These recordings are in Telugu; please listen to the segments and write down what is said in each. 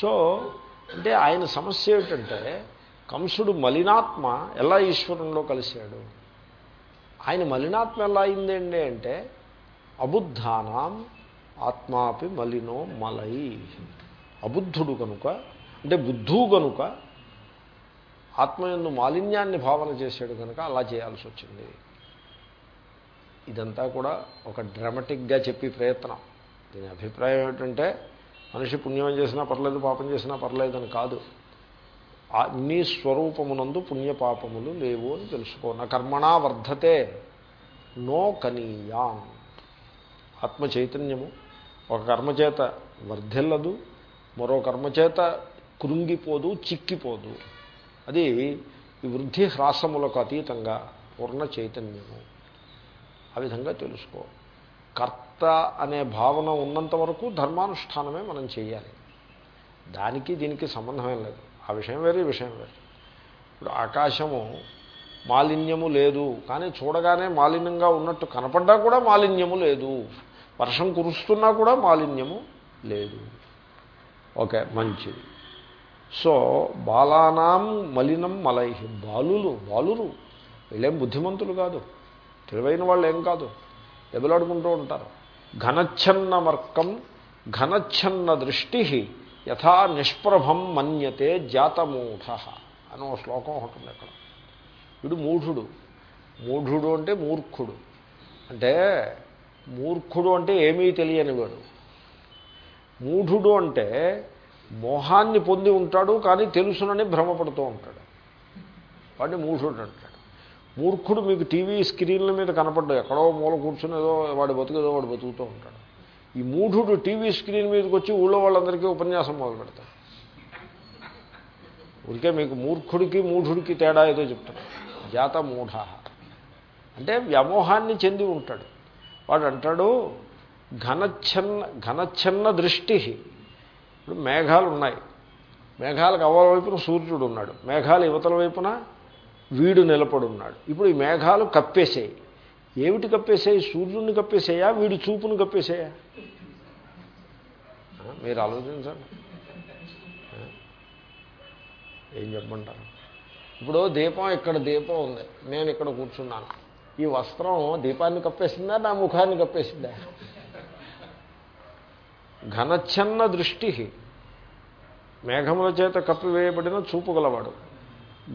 సో అంటే ఆయన సమస్య ఏమిటంటే కంసుడు మలినాత్మ ఎలా ఈశ్వరంలో కలిశాడు? ఆయన మలినాత్మ ఎలా అయిందండి అంటే అబుద్ధానాం ఆత్మాపి మలినో మలై. అబుద్ధుడు కనుక అంటే బుద్ధు కనుక ఆత్మయందు మాలిన్యాన్ని భావన చేశాడు కనుక అలా చేయాల్సి వచ్చింది. ఇదంతా కూడా ఒక డ్రామాటిక్గా చెప్పి ప్రయత్నం. దీని అభిప్రాయం ఏమిటంటే మనిషి పుణ్యం చేసినా పర్లేదు పాపం చేసినా పర్లేదు అని కాదు నీ స్వరూపమునందు పుణ్యపాపములు లేవు అని తెలుసుకో. నా కర్మణా వర్ధతే నో కనీయాం. ఆత్మ చైతన్యము. ఒక కర్మచేత వర్ధిల్లదు మరో కర్మచేత కృంగిపోదు చిక్కిపోదు. అది ఈ వృద్ధి హ్రాసములకు అతీతంగా పూర్ణ చైతన్యము. ఆ విధంగా తెలుసుకో. కర్త అనే భావన ఉన్నంత వరకు ధర్మానుష్ఠానమే మనం చేయాలి. దానికి దీనికి సంబంధమే లేదు. ఆ విషయం వేరే ఈ విషయం వేరు. ఇప్పుడు ఆకాశము మాలిన్యము లేదు. కానీ చూడగానే మాలిన్యంగా ఉన్నట్టు కనపడ్డా కూడా మాలిన్యము లేదు. వర్షం కురుస్తున్నా కూడా మాలిన్యము లేదు. ఓకే మంచిది. సో బాలానాం మలినం మలై బాలులు బాలురు. వీళ్ళేం బుద్ధిమంతులు కాదు. తెలివైన వాళ్ళు ఏం కాదు. దెబ్బలాడుకుంటూ ఉంటారు. ఘనఛన్నమర్కం ఘనచ్ఛన్న దృష్టి యథా నిష్ప్రభం మన్యతే జాతమూఢ అని ఒక శ్లోకం ఒకటి ఉంది అక్కడ. వీడు మూఢుడు. మూఢుడు అంటే మూర్ఖుడు. అంటే మూర్ఖుడు అంటే ఏమీ తెలియని వాడు. మూఢుడు అంటే మోహాన్ని పొంది ఉంటాడు కానీ తెలుసునని భ్రమపడుతూ ఉంటాడు. వాడిని మూఢుడు అంటాడు మూర్ఖుడు మీకు టీవీ స్క్రీన్ల మీద కనపడ్డా ఎక్కడో మూల కూర్చుని ఏదో వాడు బతుకుదో వాడు బతుకుతూ ఉంటాడు. ఈ మూఢుడు టీవీ స్క్రీన్ మీదకి వచ్చి ఊళ్ళో వాళ్ళందరికీ ఉపన్యాసం మొదలు పెడతాడు. ఊరికే మీకు మూర్ఖుడికి మూఢుడికి తేడా ఏదో చెప్తాడు. జాత మూఢ. అంటే వ్యామోహాన్ని చెంది ఉంటాడు. వాడు అంటాడు ఘనచ్ఛన్న ఘనచ్ఛన్న దృష్టి. ఇప్పుడు మేఘాలు ఉన్నాయి. మేఘాలకు అవల వైపున సూర్యుడు ఉన్నాడు. మేఘాలు యువతల వైపున వీడు నిలబడి ఉన్నాడు ఇప్పుడు ఈ మేఘాలు కప్పేసాయి ఏమిటి కప్పేసాయి సూర్యుడిని కప్పేసాయా వీడి చూపును కప్పేసాయా మీరు ఆలోచించండి. ఏం చెప్పమంటారు? ఇప్పుడు దీపం ఇక్కడ దీపం ఉంది. నేను ఇక్కడ కూర్చున్నాను. ఈ వస్త్రం దీపాన్ని కప్పేసిందా? నా ముఖాన్ని కప్పేసిందా? ఘనచ్ఛన్న దృష్టి. మేఘముల చేత కప్పివేయబడిన చూపు గలవాడు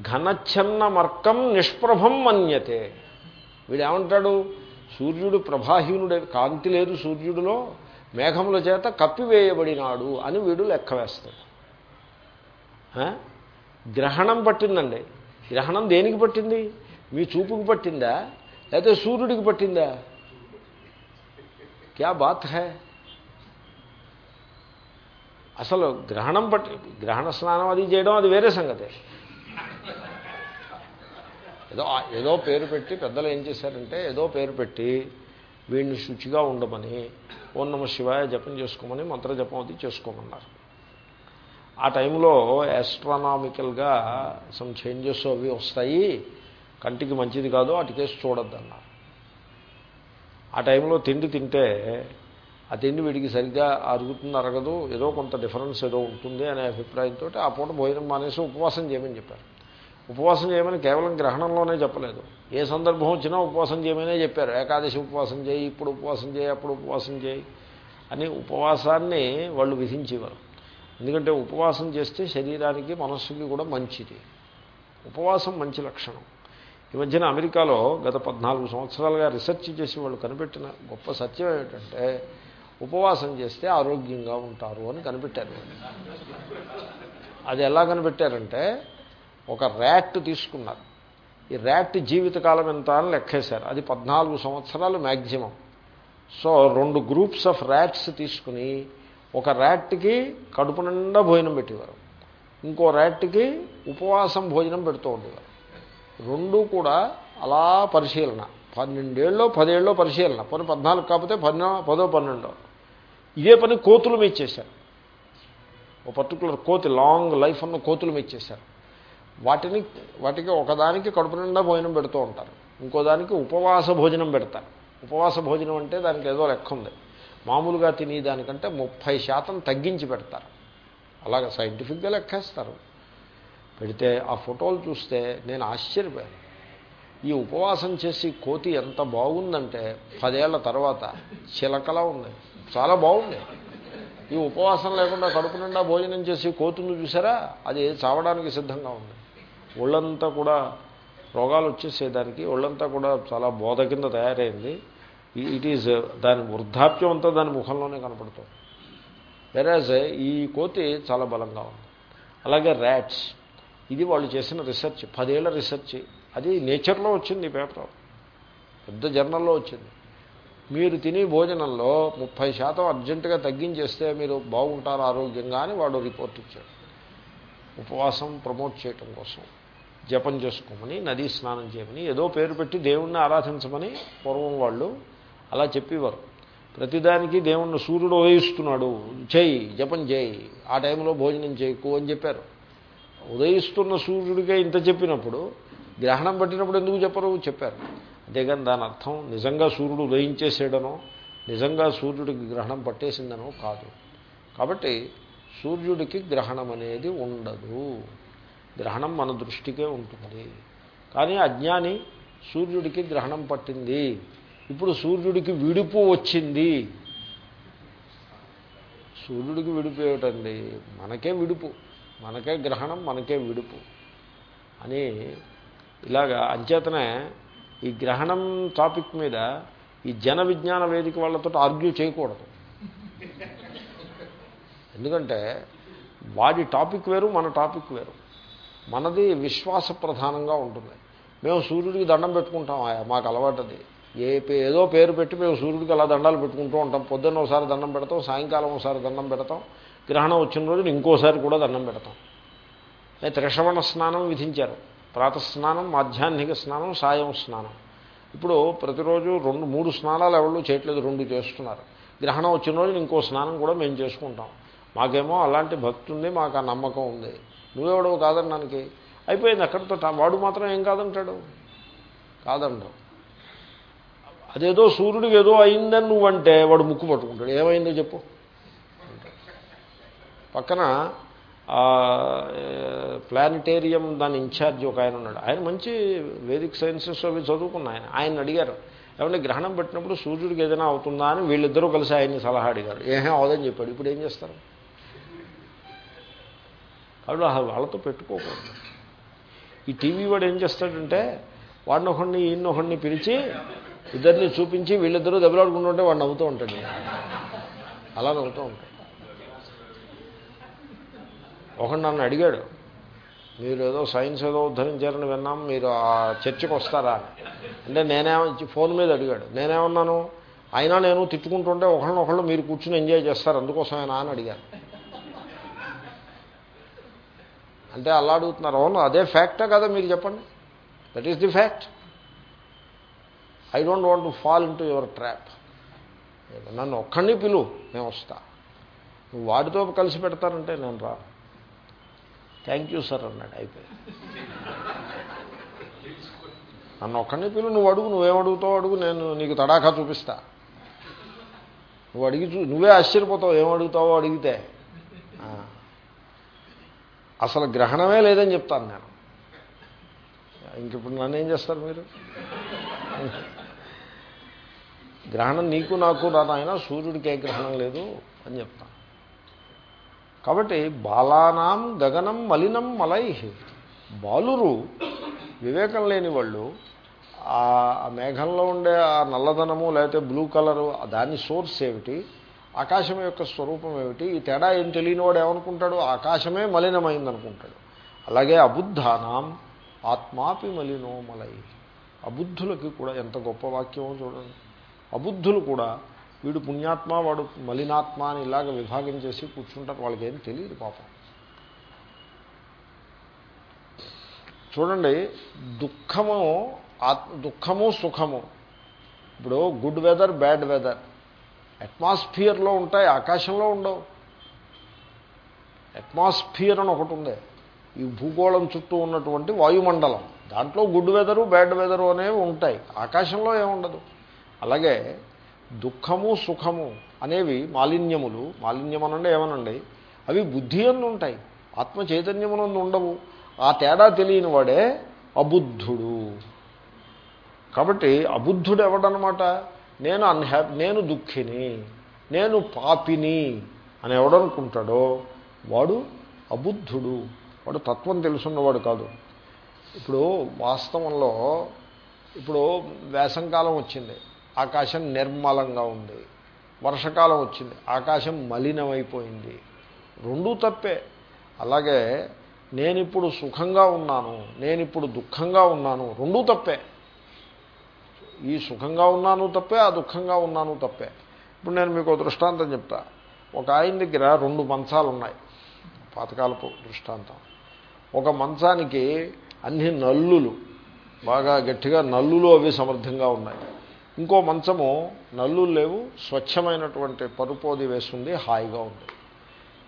ఘనచ్ఛన్న మర్కం నిష్ప్రభం మన్యతే. వీడేమంటాడు? సూర్యుడు ప్రభాహీనుడే కాంతి లేదు సూర్యుడిలో మేఘముల చేత కప్పివేయబడినాడు అని వీడు లెక్క వేస్తాడు. ఆ? గ్రహణం పట్టిందండి. గ్రహణం దేనికి పట్టింది? మీ చూపుకి పట్టిందా? లేకపోతే సూర్యుడికి పట్టిందా? క్యా బాత్ హై? అసలు గ్రహణం పట్టి గ్రహణ స్నానం అది చేయడం అది వేరే సంగతి. ఏదో ఏదో పేరు పెట్టి పెద్దలు ఏం చేశారంటే ఏదో పేరు పెట్టి వీడిని శుచిగా ఉండమని ఓం నమ శివాయ జపం చేసుకోమని మంత్ర జపం అది చేసుకోమన్నారు. ఆ టైంలో యాస్ట్రానామికల్గా సమ్ చేంజెస్ అవి వస్తాయి. కంటికి మంచిది కాదు అటుకేసి చూడొద్దన్నారు. ఆ టైంలో తిండి తింటే ఆ తిండి వీడికి సరిగ్గా అరుగుతుంది అరగదు ఏదో కొంత డిఫరెన్స్ ఏదో ఉంటుంది అనే అభిప్రాయంతో ఆ పూట భోజనం మానేసి ఉపవాసం చేయమని చెప్పారు. ఉపవాసం చేయమని కేవలం గ్రహణంలోనే చెప్పలేదు. ఏ సందర్భం వచ్చినా ఉపవాసం చేయమనే చెప్పారు. ఏకాదశి ఉపవాసం చేయి ఇప్పుడు ఉపవాసం చేయి అప్పుడు ఉపవాసం చేయి అని ఉపవాసాన్ని వాళ్ళు విధించేవారు. ఎందుకంటే ఉపవాసం చేస్తే శరీరానికి మనస్సుకి కూడా మంచిది. ఉపవాసం మంచి లక్షణం. ఈ మధ్యన అమెరికాలో గత పద్నాలుగు సంవత్సరాలుగా రీసెర్చ్ చేసి వాళ్ళు కనిపెట్టిన గొప్ప సత్యం ఏమిటంటే ఉపవాసం చేస్తే ఆరోగ్యంగా ఉంటారు అని కనిపెట్టారు అది ఎలా కనిపెట్టారంటే ఒక ర్యాట్ తీసుకున్నారు. ఈ ర్యాట్ జీవితకాలం ఎంత అని లెక్కేశారు. అది పద్నాలుగు సంవత్సరాలు మ్యాక్సిమం సో రెండు గ్రూప్స్ ఆఫ్ ర్యాట్స్ తీసుకుని ఒక ర్యాట్కి కడుపు నిండా భోజనం పెట్టేవారు. ఇంకో ర్యాట్కి ఉపవాసం భోజనం పెడుతూ ఉండేవారు. రెండు కూడా అలా పరిశీలన. పన్నెండేళ్ళలో పదేళ్ళలో పరిశీలన. పని పద్నాలుగు కాకపోతే పన్నె పదో పన్నెండో. ఇదే పని కోతులు మెచ్చేశారు ఒక పర్టికులర్ కోతి లాంగ్ లైఫ్ ఉన్న కోతులు మెచ్చేశారు వాటిని వాటికి ఒకదానికి కడుపు నిండా భోజనం పెడుతూ ఉంటారు. ఇంకోదానికి ఉపవాస భోజనం పెడతారు. ఉపవాస భోజనం అంటే దానికి ఏదో లెక్క ఉంది. మామూలుగా తినేదానికంటే ముప్పై శాతం తగ్గించి పెడతారు. అలాగ సైంటిఫిక్గా లెక్కేస్తారు. పెడితే ఆ ఫోటోలు చూస్తే నేను ఆశ్చర్యపోయాను. ఈ ఉపవాసం చేసి కోతి ఎంత బాగుందంటే పదేళ్ళ తర్వాత చిలకలా ఉంది. చాలా బాగుంది. ఈ ఉపవాసం లేకుండా కడుపు నిండా భోజనం చేసి కోతులు చూసారా? అది చావడానికి సిద్ధంగా ఉంది. ఒళ్ళంతా కూడా రోగాలు వచ్చేసేదానికి ఒళ్ళంతా కూడా చాలా బోధ కింద తయారైంది. ఇట్ ఈజ్ uh, దాని వృద్ధాప్యం అంతా దాని ముఖంలోనే కనపడుతుంది. వెరాజ్ uh, ఈ కోతి చాలా బలంగా ఉంది. అలాగే ర్యాట్స్ ఇది వాళ్ళు చేసిన రీసెర్చ్ పదేళ్ళ రీసెర్చ్ అది నేచర్లో వచ్చింది ఈ పేపర్ పెద్ద జర్నల్లో వచ్చింది. మీరు తినే భోజనంలో ముప్పై శాతం అర్జెంటుగా తగ్గించేస్తే మీరు బాగుంటారు ఆరోగ్యంగా అని వాడు రిపోర్ట్ ఇచ్చాడు. ఉపవాసం ప్రమోట్ చేయటం కోసం. జపం చేసుకోమని నదీ స్నానం చేయమని ఏదో పేరు పెట్టి దేవుణ్ణి ఆరాధించమని పూర్వం వాళ్ళు అలా చెప్పేవారు. ప్రతిదానికి దేవుణ్ణి సూర్యుడు ఉదయిస్తున్నాడు చేయి జపం చేయి ఆ టైంలో భోజనం చేయకు అని చెప్పారు. ఉదయిస్తున్న సూర్యుడికే ఇంత చెప్పినప్పుడు గ్రహణం పట్టినప్పుడు ఎందుకు చెప్పరు? చెప్పారు. అంతేగాని దాని అర్థం నిజంగా సూర్యుడు ఉదయించేసేడనో నిజంగా సూర్యుడికి గ్రహణం పట్టేసిందనో కాదు. కాబట్టి సూర్యుడికి గ్రహణం అనేది ఉండదు. గ్రహణం మన దృష్టికే ఉంటుంది. కానీ అజ్ఞాని సూర్యుడికి గ్రహణం పట్టింది. ఇప్పుడు సూర్యుడికి విడుపు వచ్చింది. సూర్యుడికి విడుపు ఏమిటండి? మనకే విడుపు. మనకే గ్రహణం మనకే విడుపు. అని ఇలాగా అంచేతనే ఈ గ్రహణం టాపిక్ మీద ఈ జన విజ్ఞాన వేదిక వాళ్ళతో ఆర్గ్యూ చేయకూడదు. ఎందుకంటే వాడి టాపిక్ వేరు మన టాపిక్ వేరు. మనది విశ్వాస ప్రధానంగా ఉంటుంది. మేము సూర్యుడికి దండం పెట్టుకుంటాం. ఆయా మాకు అలవాటది. ఏ పే ఏదో పేరు పెట్టి మేము సూర్యుడికి అలా దండాలు పెట్టుకుంటూ ఉంటాం. పొద్దున్న ఒకసారి దండం పెడతాం సాయంకాలం ఒకసారి దండం పెడతాం. గ్రహణం వచ్చిన రోజున ఇంకోసారి కూడా దండం పెడతాం. త్రిషవణ స్నానం విధించారు. ప్రాతస్నానం మాధ్యాహ్నిక స్నానం సాయం స్నానం. ఇప్పుడు ప్రతిరోజు రెండు మూడు స్నానాలు ఎవరు చేయట్లేదు రెండు చేస్తున్నారు. గ్రహణం వచ్చిన రోజు ఇంకో స్నానం కూడా మేము చేసుకుంటాం. మాకేమో అలాంటి భక్తి ఉంది మాకు ఆ నమ్మకం ఉంది. నువ్వెవడవు కాదనడానికి అయిపోయింది అక్కడితో వాడు మాత్రం ఏం కాదంటాడు? కాదండవు అదేదో సూర్యుడికి ఏదో అయిందని నువ్వంటే వాడు ముక్కు పట్టుకుంటాడు. ఏమైందో చెప్పు. పక్కన ప్లానిటేరియం దాని ఇన్ఛార్జ్ ఒక ఆయన ఉన్నాడు. ఆయన మంచి వేదిక్ సైన్సెస్ అవి చదువుకున్న ఆయన. ఆయన అడిగారు ఏమంటే గ్రహణం పెట్టినప్పుడు సూర్యుడికి ఏదైనా అవుతుందా? అని వీళ్ళిద్దరూ కలిసి ఆయన్ని సలహా అడిగారు. ఏహే అవదని చెప్పాడు. ఇప్పుడు ఏం చేస్తారు? కాబట్టి వాళ్ళతో పెట్టుకోకూడదు. ఈ టీవీ వాడు ఏం చేస్తాడంటే వాడిని ఒకడిని ఈయన ఒకడిని పిలిచి ఇద్దరిని చూపించి వీళ్ళిద్దరూ దెబ్బలాడుకుంటుంటే వాడు నవ్వుతూ ఉంటాడు. అలా నవ్వుతూ ఉంటాడు. ఒకడు నన్ను అడిగాడు మీరు ఏదో సైన్స్ ఏదో ఉద్ధరించారని విన్నాం మీరు ఆ చర్చకు వస్తారా? అంటే నేనేమో ఫోన్ మీద అడిగాడు నేనేమన్నాను అయినా నేను తిట్టుకుంటుంటే ఒకళ్ళనొకళ్ళు మీరు కూర్చుని ఎంజాయ్ చేస్తారు అందుకోసమేనా? అని అడిగాను. అంటే అలా అడుగుతున్నారు. అవును అదే ఫ్యాక్టా కదా మీరు చెప్పండి. That is the fact I don't want to fall into your trap నన్ను ఒక్కడిని పిలువు నేను వస్తా. నువ్వు వాడితో కలిసి పెడతారంటే నేను రా థ్యాంక్ యూ సార్ అన్నాడు. అయిపోయి నన్ను ఒక్కడిని పిలు నువ్వు అడుగు నువ్వేం అడుగుతావు అడుగు నేను నీకు తడాఖా చూపిస్తా. నువ్వు అడిగి చూ నువ్వే ఆశ్చర్యపోతావు ఏం అడుగుతావో అడిగితే. అసలు గ్రహణమే లేదని చెప్తాను నేను. ఇంకిప్పుడు నన్ను ఏం చేస్తారు మీరు? గ్రహణం నీకు నాకు నాయన సూర్యుడికి ఏ గ్రహణం లేదు అని చెప్తాను. కాబట్టి బాలానాం గగనం మలినం మలై బాలురు వివేకం లేని వాళ్ళు ఆ మేఘంలో ఉండే ఆ నల్లదనము లేకపోతే బ్లూ కలరు దాని సోర్స్ ఏమిటి? ఆకాశం యొక్క స్వరూపం ఏమిటి? ఈ తేడా ఏం తెలియని వాడు ఏమనుకుంటాడు? ఆకాశమే మలినమైంది అనుకుంటాడు అలాగే అబుద్ధానాం ఆత్మాపి మలినో మలై. అబుద్ధులకి కూడా ఎంత గొప్ప వాక్యమో చూడండి. అబుద్ధులు కూడా వీడు పుణ్యాత్మ వాడు మలినాత్మ అని ఇలాగ విభాగం చేసి కూర్చుంటారు. వాళ్ళకి ఏం తెలియదు పాపం. చూడండి దుఃఖము దుఃఖము సుఖము. ఇప్పుడు గుడ్ వెదర్ బ్యాడ్ వెదర్. అట్మాస్ఫియర్లో ఉంటాయి ఆకాశంలో ఉండవు. అట్మాస్ఫియర్ అని ఒకటి ఉంది. ఈ భూగోళం చుట్టూ ఉన్నటువంటి వాయుమండలం. దాంట్లో గుడ్ వెదరు బ్యాడ్ వెదరు అనేవి ఉంటాయి. ఆకాశంలో ఏముండదు అలాగే దుఃఖము సుఖము అనేవి మాలిన్యములు. మాలిన్యం ఏమనండి? అవి బుద్ధి అందు ఉంటాయి. ఆత్మ చైతన్యమునందు ఉండవు. ఆ తేడా తెలియని వాడే అబుద్ధుడు. కాబట్టి అబుద్ధుడు ఎవడనమాట నేను అన్హ్యాపీ నేను దుఃఖిని నేను పాపిని అని ఎవడనుకుంటాడో వాడు అబుద్ధుడు. వాడు తత్వం తెలుసున్నవాడు కాదు. ఇప్పుడు వాస్తవంలో ఇప్పుడు వేసంకాలం వచ్చింది. ఆకాశం నిర్మలంగా ఉంది. వర్షకాలం వచ్చింది. ఆకాశం మలినమైపోయింది. రెండూ తప్పే. అలాగే నేనిప్పుడు సుఖంగా ఉన్నాను నేనిప్పుడు దుఃఖంగా ఉన్నాను రెండూ తప్పే. ఈ సుఖంగా ఉన్నాను తప్పే ఆ దుఃఖంగా ఉన్నాను తప్పే. ఇప్పుడు నేను మీకు దృష్టాంతం చెప్తా. ఒక ఆయన దగ్గర రెండు మంచాలు ఉన్నాయి. పాతకాలపు దృష్టాంతం. ఒక మంచానికి అన్ని నల్లులు బాగా గట్టిగా నల్లులు అవి సమర్థంగా ఉన్నాయి. ఇంకో మంచము నల్లులు లేవు స్వచ్ఛమైనటువంటి పరుపోది వేస్తుంది హాయిగా ఉంది.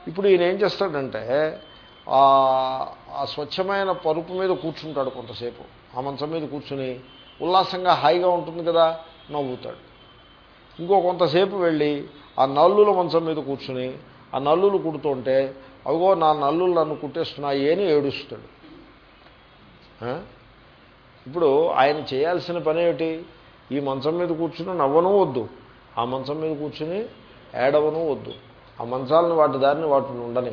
ఇప్పుడు ఈయన ఏం చేస్తాడంటే ఆ స్వచ్ఛమైన పరుపు మీద కూర్చుంటాడు కొంతసేపు. ఆ మంచం మీద కూర్చుని ఉల్లాసంగా హాయిగా ఉంటుంది కదా నవ్వుతాడు. ఇంకో కొంతసేపు వెళ్ళి ఆ నల్లుల మంచం మీద కూర్చుని ఆ నల్లులు కుడుతుంటే అవిగో నా నల్లులు నన్ను కుట్టేస్తున్నాయి అని ఏడుస్తాడు. ఇప్పుడు ఆయన చేయాల్సిన పని ఏమిటి? ఈ మంచం మీద కూర్చుని నవ్వను వద్దు. ఆ మంచం మీద కూర్చుని ఏడవను వద్దు. ఆ మంచాలను వాటి దారిని వాటిని ఉండని.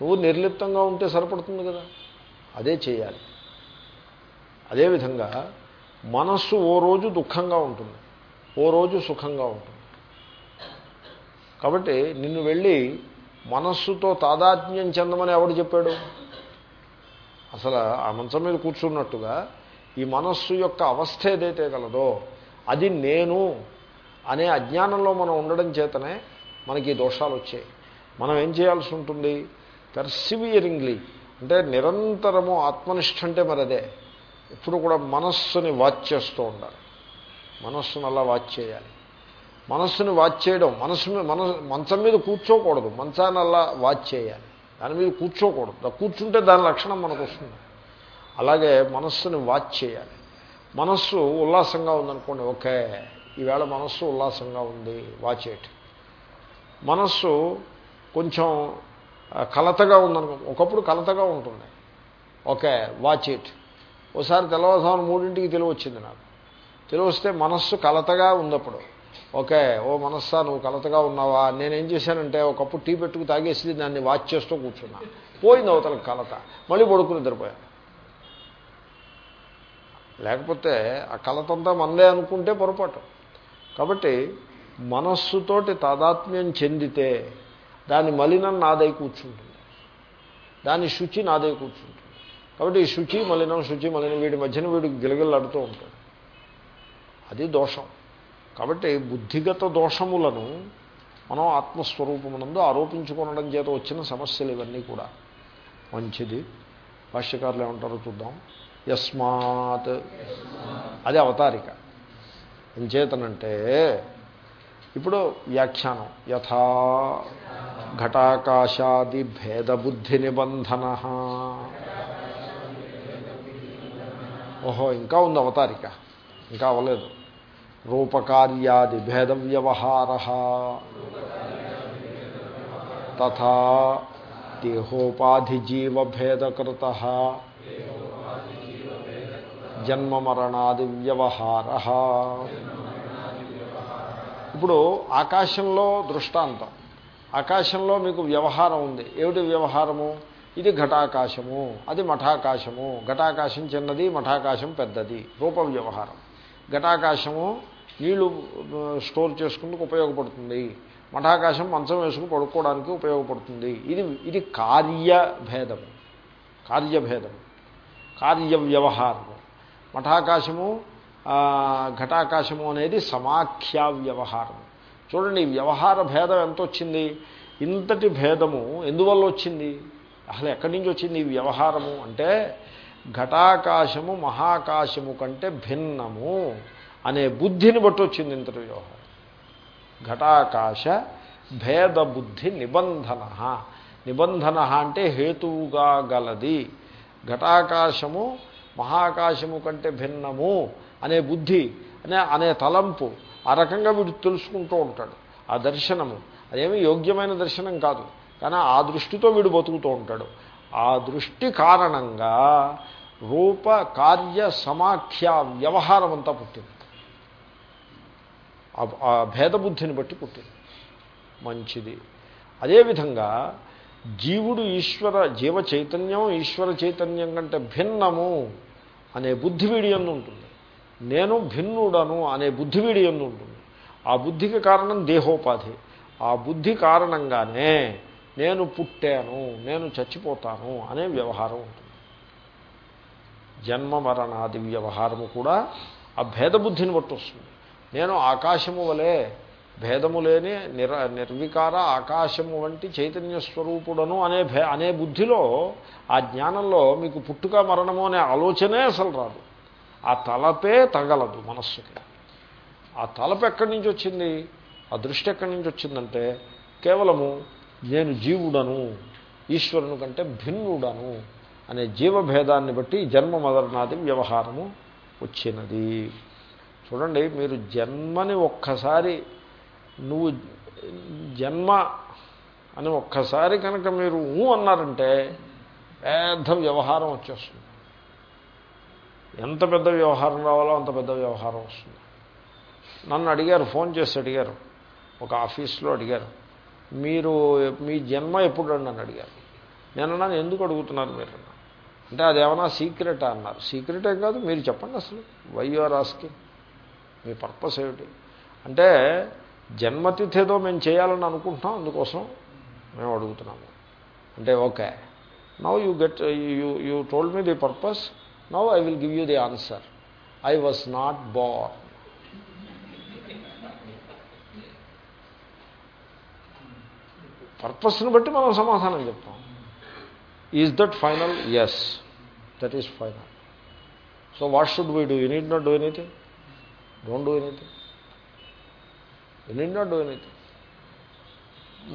నువ్వు నిర్లిప్తంగా ఉంటే సరిపడుతుంది కదా. అదే చేయాలి. అదేవిధంగా మనస్సు ఓ రోజు దుఃఖంగా ఉంటుంది. ఓ రోజు సుఖంగా ఉంటుంది. కాబట్టి నిన్ను వెళ్ళి మనస్సుతో తాదాత్మ్యం చెందమని ఎవడు చెప్పాడు? అసలు ఆ మంచం మీద కూర్చున్నట్టుగా ఈ మనస్సు యొక్క అవస్థ ఏదైతే కలదో అది నేను అనే అజ్ఞానంలో మనం ఉండడం చేతనే మనకి దోషాలు వచ్చాయి. మనం ఏం చేయాల్సి ఉంటుంది? పెర్సివియరింగ్లీ అంటే నిరంతరము ఆత్మనిష్ట అంటే మరి అదే ఎప్పుడు కూడా మనస్సుని వాచ్ చేస్తూ ఉండాలి. మనస్సును అలా వాచ్ చేయాలి. మనస్సుని వాచ్ చేయడం మనస్సు మీద మన మంచం మీద కూర్చోకూడదు. మంచాన్ని అలా వాచ్ చేయాలి. దాని మీద కూర్చోకూడదు. కూర్చుంటే దాని లక్షణం మనకు వస్తుంది. అలాగే మనస్సుని వాచ్ చేయాలి. మనస్సు ఉల్లాసంగా ఉందనుకోండి ఓకే ఈవేళ మనస్సు ఉల్లాసంగా ఉంది వాచ్ ఇట్ మనస్సు కొంచెం కలతగా ఉందనుకో ఒకప్పుడు కలతగా ఉంటుంది. ఓకే వాచ్ ఇట్ ఒకసారి తెల్లవారుసారి మూడింటికి తెలివచ్చింది నాకు. తెలివస్తే మనస్సు కలతగా ఉందప్పుడు. ఓకే ఓ మనస్సా నువ్వు కలతగా ఉన్నావా? నేనేం చేశానంటే ఒకప్పుడు టీ పెట్టుకు తాగేసి దాన్ని వాచ్ చేస్తూ కూర్చున్నా. పోయింది అవతలకు కలత. మళ్ళీ పడుకుని నిద్రపోయాను. లేకపోతే ఆ కలతంతా మందే అనుకుంటే పొరపాటు. కాబట్టి మనస్సుతోటి తాదాత్మ్యం చెందితే దాని మలినం నాదై కూర్చుంటుంది. దాని శుచి నాదై కూర్చుంటుంది. కాబట్టి ఈ శుచి మలినం శుచి మలినం వీడి మధ్యన వీడు గిలగిల్లాడుతూ ఉంటాడు. అది దోషం. కాబట్టి బుద్ధిగత దోషములను మనం ఆత్మస్వరూపమునందు ఆరోపించుకోవడం చేత వచ్చిన సమస్యలు ఇవన్నీ కూడా. మంచిది. భాష్యకారులు ఏమంటారో చూద్దాం. యస్మాత్. అది అవతారిక. ఎంచేతనంటే ఇప్పుడు వ్యాఖ్యానం. యథా ఘటాకాశాది భేదబుద్ధి నిబంధన. ఓహో ఇంకా ఉంది అవతారిక. ఇంకా అవ్వలేదు. రూపకార్యాది భేద వ్యవహార. తథా దేహోపాధిజీవభేదకృత. జన్మమరణాది వ్యవహార. ఇప్పుడు ఆకాశంలో దృష్టాంతం. ఆకాశంలో మీకు వ్యవహారం ఉంది. ఏమిటి వ్యవహారము? ఇది ఘటాకాశము అది మఠాకాశము. ఘటాకాశం చిన్నది మఠాకాశం పెద్దది. రూప వ్యవహారం. ఘటాకాశము నీళ్ళు స్టోర్ చేసుకుందుకు ఉపయోగపడుతుంది. మఠాకాశం మంచం వేసుకుని పడుకోవడానికి ఉపయోగపడుతుంది. ఇది ఇది కార్యభేదము కార్యభేదము కార్య వ్యవహారము. మఠాకాశము ఘటాకాశము అనేది సమాఖ్యా వ్యవహారం చూడండి ఈ వ్యవహార భేదం ఎంత వచ్చింది ఇంతటి భేదము ఎందువల్ల వచ్చింది? అసలు ఎక్కడి నుంచి వచ్చింది ఈ వ్యవహారము అంటే ఘటాకాశము మహాకాశము కంటే భిన్నము అనే బుద్ధిని బట్టి వచ్చింది ఇంతటి వ్యవహారం. ఘటాకాశ భేద బుద్ధి నిబంధన. నిబంధన అంటే హేతువుగా గలది. ఘటాకాశము మహాకాశము కంటే భిన్నము అనే బుద్ధి అనే అనే తలంపు ఆ రకంగా వీడు తెలుసుకుంటూ ఉంటాడు. ఆ దర్శనము అదేమి యోగ్యమైన దర్శనం కాదు. కానీ ఆ దృష్టితో వీడు బతుకుతూ ఉంటాడు. ఆ దృష్టి కారణంగా రూప కార్య సమాఖ్య వ్యవహారం అంతా పుట్టింది. ఆ- భేదబుద్ధిని బట్టి పుట్టింది. మంచిది. అదేవిధంగా జీవుడు ఈశ్వర జీవ చైతన్యం ఈశ్వర చైతన్యం కంటే భిన్నము అనే బుద్ధి వీడి ఉంటుంది. నేను భిన్నుడను అనే బుద్ధి వీడి ఉంటుంది. ఆ బుద్ధికి కారణం దేహోపాధి. ఆ బుద్ధి కారణంగానే నేను పుట్టాను నేను చచ్చిపోతాను అనే వ్యవహారం ఉంటుంది. జన్మ మరణాది వ్యవహారము కూడా ఆ భేదబుద్ధిని బట్టి వస్తుంది. నేను ఆకాశము వలె భేదము లేని నిర నిర్వికార ఆకాశము వంటి చైతన్య స్వరూపుడను అనే భే అనే బుద్ధిలో ఆ జ్ఞానంలో మీకు పుట్టుక మరణము అనే ఆలోచనే అసలు రాదు. ఆ తలపే తగలదు మనస్సుకి. ఆ తలపు ఎక్కడి నుంచి వచ్చింది? ఆ దృష్టి ఎక్కడి నుంచి వచ్చిందంటే కేవలము నేను జీవుడను ఈశ్వరుని కంటే భిన్నుడను అనే జీవభేదాన్ని బట్టి జన్మ మదర్నాది వ్యవహారము వచ్చినది. చూడండి మీరు జన్మని ఒక్కసారి నువ్వు జన్మ అని ఒక్కసారి కనుక మీరు ఊ అన్నారంటే పెద్ద వ్యవహారం వచ్చేస్తుంది. ఎంత పెద్ద వ్యవహారం రావాలో అంత పెద్ద వ్యవహారం వస్తుంది. నన్ను అడిగారు ఫోన్ చేసి అడిగారు ఒక ఆఫీస్లో అడిగారు మీరు మీ జన్మ ఎప్పుడు రండి అని అడిగారు. నేను అన్నాను ఎందుకు అడుగుతున్నారు మీరు? అంటే అంటే అదేమన్నా సీక్రెటా అన్నారు. సీక్రెట్ ఏం కాదు మీరు చెప్పండి అసలు. Why are ask asking me purpose ఏమిటి? అంటే జన్మతిథి ఏదో మేము చేయాలని అనుకుంటున్నాం అందుకోసం మేము అడుగుతున్నాము. అంటే okay. Now you get you you told me the purpose now I will give you the answer I was not born పర్పస్ని బట్టి మనం సమాధానం చెప్తాం. Is that final yes that is final so what should we do you need not do anything don't do anything you need not do anything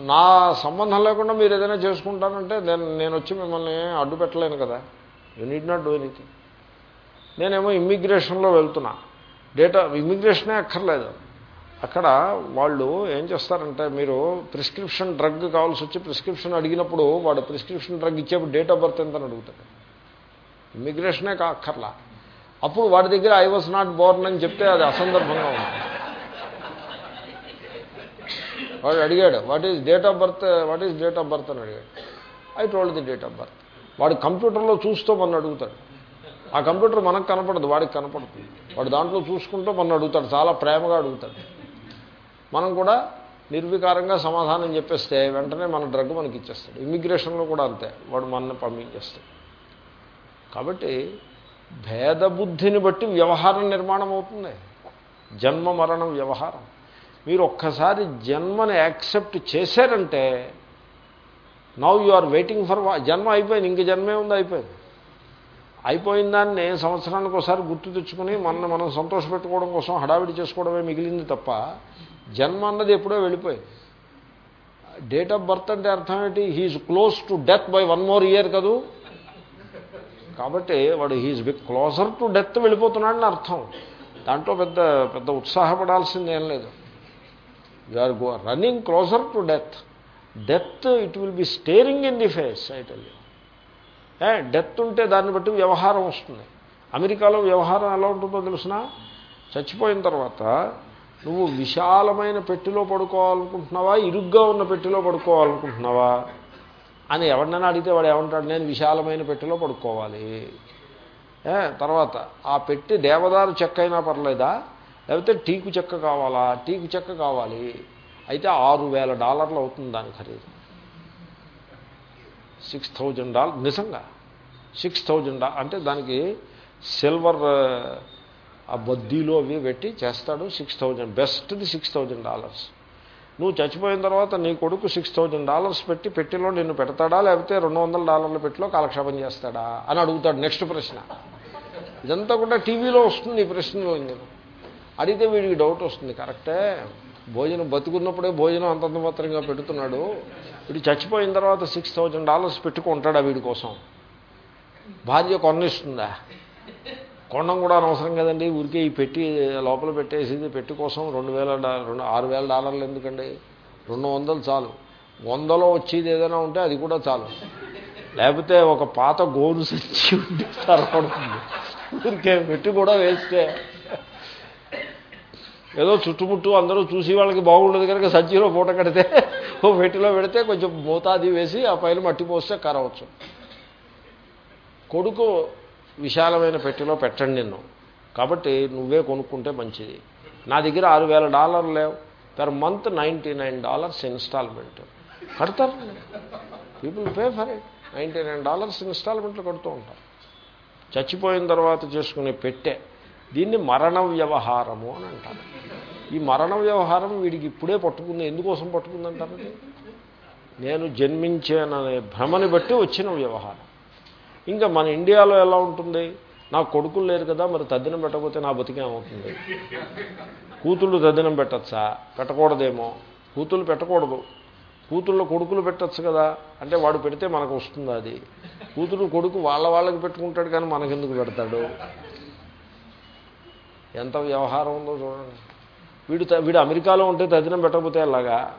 నా సంబంధం లేకుండా మీరు ఏదైనా చేసుకుంటానంటే నేను నేను వచ్చి మిమ్మల్ని అడ్డు పెట్టలేను కదా. You need not do anything నేనేమో ఇమ్మిగ్రేషన్లో వెళ్తున్నా. డేటా ఇమ్మిగ్రేషనే అక్కర్లేదు. అక్కడ వాళ్ళు ఏం చేస్తారంటే మీరు ప్రిస్క్రిప్షన్ డ్రగ్ కావాల్సి వచ్చి ప్రిస్క్రిప్షన్ అడిగినప్పుడు వాడు ప్రిస్క్రిప్షన్ డ్రగ్ ఇచ్చేప్పుడు డేట్ ఆఫ్ బర్త్ ఎంత అని అడుగుతాడు. ఇమ్మిగ్రేషనే కాక్కర్లా. అప్పుడు వాడి దగ్గర ఐ వాజ్ నాట్ బోర్న్ అని చెప్తే అది అసందర్భంగా ఉంటుంది వాడు అడిగాడు what is date of birth what is date of birth అని అడిగాడు. I told the date of birth వాడు కంప్యూటర్లో చూస్తూ మన అడుగుతాడు. ఆ కంప్యూటర్ మనకు కనపడదు వాడికి కనపడుతుంది వాడు దాంట్లో చూసుకుంటూ మన అడుగుతాడు చాలా ప్రేమగా అడుగుతాడు. మనం కూడా నిర్వికారంగా సమాధానం చెప్పేస్తే వెంటనే మన డ్రగ్ మనకి ఇచ్చేస్తాడు ఇమ్మిగ్రేషన్లో కూడా అంతే. వాడు మనల్ని పంపించేస్తాడు. కాబట్టి భేదబుద్ధిని బట్టి వ్యవహారం నిర్మాణం అవుతుంది జన్మ మరణం వ్యవహారం. మీరు ఒక్కసారి జన్మని యాక్సెప్ట్ చేశారంటే now you are waiting for జన్మ అయిపోయింది. ఇంక జన్మే ఉంది అయిపోయింది. అయిపోయిన దాన్ని సంవత్సరానికి ఒకసారి గుర్తు తెచ్చుకుని మన మనం సంతోషపెట్టుకోవడం కోసం హడావిడి చేసుకోవడమే మిగిలింది తప్ప జన్మ అన్నది ఎప్పుడో వెళ్ళిపోయింది. డేట్ ఆఫ్ బర్త్ అంటే అర్థం ఏంటి? He's close to death by one more year కదూ? కాబట్టి వాడు he's big closer to death వెళ్ళిపోతున్నాడని అర్థం. దాంట్లో పెద్ద పెద్ద ఉత్సాహపడాల్సింది ఏం లేదు. You are go running closer to death death it will be staring in the face అయితే డెత్ ఉంటే దాన్ని బట్టి వ్యవహారం వస్తుంది. అమెరికాలో వ్యవహారం ఎలా ఉంటుందో తెలిసిన? చచ్చిపోయిన తర్వాత నువ్వు విశాలమైన పెట్టిలో పడుకోవాలనుకుంటున్నావా? ఇరుగ్గా ఉన్న పెట్టిలో పడుకోవాలనుకుంటున్నావా? అని ఎవరినైనా అడిగితే వాడు ఏమంటాడు? నేను విశాలమైన పెట్టిలో పడుకోవాలి. తర్వాత ఆ పెట్టి దేవదారు చెక్క అయినా పర్లేదా? లేకపోతే టీకు చెక్క కావాలా? టీకు చెక్క కావాలి. అయితే ఆరు వేల డాలర్లు అవుతుంది దాని ఖరీదు. సిక్స్ థౌజండ్ డాలర్ నిజంగా. సిక్స్ థౌజండ్ అంటే దానికి సిల్వర్ ఆ బద్దీలో అవి పెట్టి చేస్తాడు సిక్స్ థౌజండ్. బెస్ట్ది సిక్స్ థౌజండ్ డాలర్స్. నువ్వు చచ్చిపోయిన తర్వాత నీ కొడుకు సిక్స్ థౌజండ్ డాలర్స్ పెట్టి పెట్టిలో నిన్ను పెడతాడా? లేకపోతే రెండు వందల డాలర్ల పెట్టిలో కాలక్షేపం చేస్తాడా? అని అడుగుతాడు నెక్స్ట్ ప్రశ్న. ఇదంతా కూడా టీవీలో వస్తుంది ఈ ప్రశ్నలో నేను అడిగితే వీడికి డౌట్ వస్తుంది కరెక్టే? భోజనం బతుకున్నప్పుడే భోజనం అంతంత మాత్రంగా పెడుతున్నాడు. వీడు చచ్చిపోయిన తర్వాత సిక్స్ థౌజండ్ డాలర్స్ పెట్టుకుంటాడా వీడి కోసం? భార్య కొన్నిస్తుందా కొండం కూడా అనవసరం కదండి. ఊరికే ఈ పెట్టి లోపల పెట్టేసింది పెట్టి కోసం రెండు వేల రెండు ఆరు వేల డాలర్లు ఎందుకండి? రెండు వందలు చాలు. వందలో వచ్చేది ఏదైనా ఉంటే అది కూడా చాలు. లేకపోతే ఒక పాత గోరు సంచి ఉంటే సరిపడుతుంది ఊరికే పెట్టి కూడా వేస్తే. ఏదో చుట్టుముట్టు అందరూ చూసి వాళ్ళకి బాగుండదు కనుక సజ్జీలో పూట కడితే ఓ పెట్టిలో పెడితే కొంచెం మోతాది వేసి ఆ పైన మట్టి పోస్తే కరవచ్చు. కొడుకు విశాలమైన పెట్టెలో పెట్టండి నిన్ను. కాబట్టి నువ్వే కొనుక్కుంటే మంచిది. నా దగ్గర ఆరు వేల డాలర్లు లేవు. Per month ninety nine dollars installment కడతారు. People pay for it ninety nine dollars ఇన్స్టాల్మెంట్లు కడుతూ ఉంటారు. చచ్చిపోయిన తర్వాత చేసుకునే పెట్టే. దీన్ని మరణ వ్యవహారము అని అంటారు. ఈ మరణ వ్యవహారం వీడికి ఇప్పుడే పట్టుకుంది. ఎందుకోసం పట్టుకుందంటారు? నేను జన్మించాననే భ్రమని బట్టి వచ్చిన వ్యవహారం. ఇంకా మన ఇండియాలో ఎలా ఉంటుంది? నా కొడుకులు లేరు కదా మరి తద్దినం పెట్టకపోతే నా బతికేమవుతుంది కూతుళ్ళు తద్దినం పెట్టచ్చా? పెట్టకూడదేమో. కూతుళ్ళు పెట్టకూడదు. కూతుళ్ళు కొడుకులు పెట్టచ్చు కదా. అంటే వాడు పెడితే మనకు వస్తుంది అది? కూతురు కొడుకు వాళ్ళ వాళ్ళకి పెట్టుకుంటాడు కానీ మనకెందుకు పెడతాడు? ఎంత వ్యవహారం ఉందో చూడండి. వీడు వీడు అమెరికాలో ఉంటే తద్దినం పెట్టకపోతే అలాగా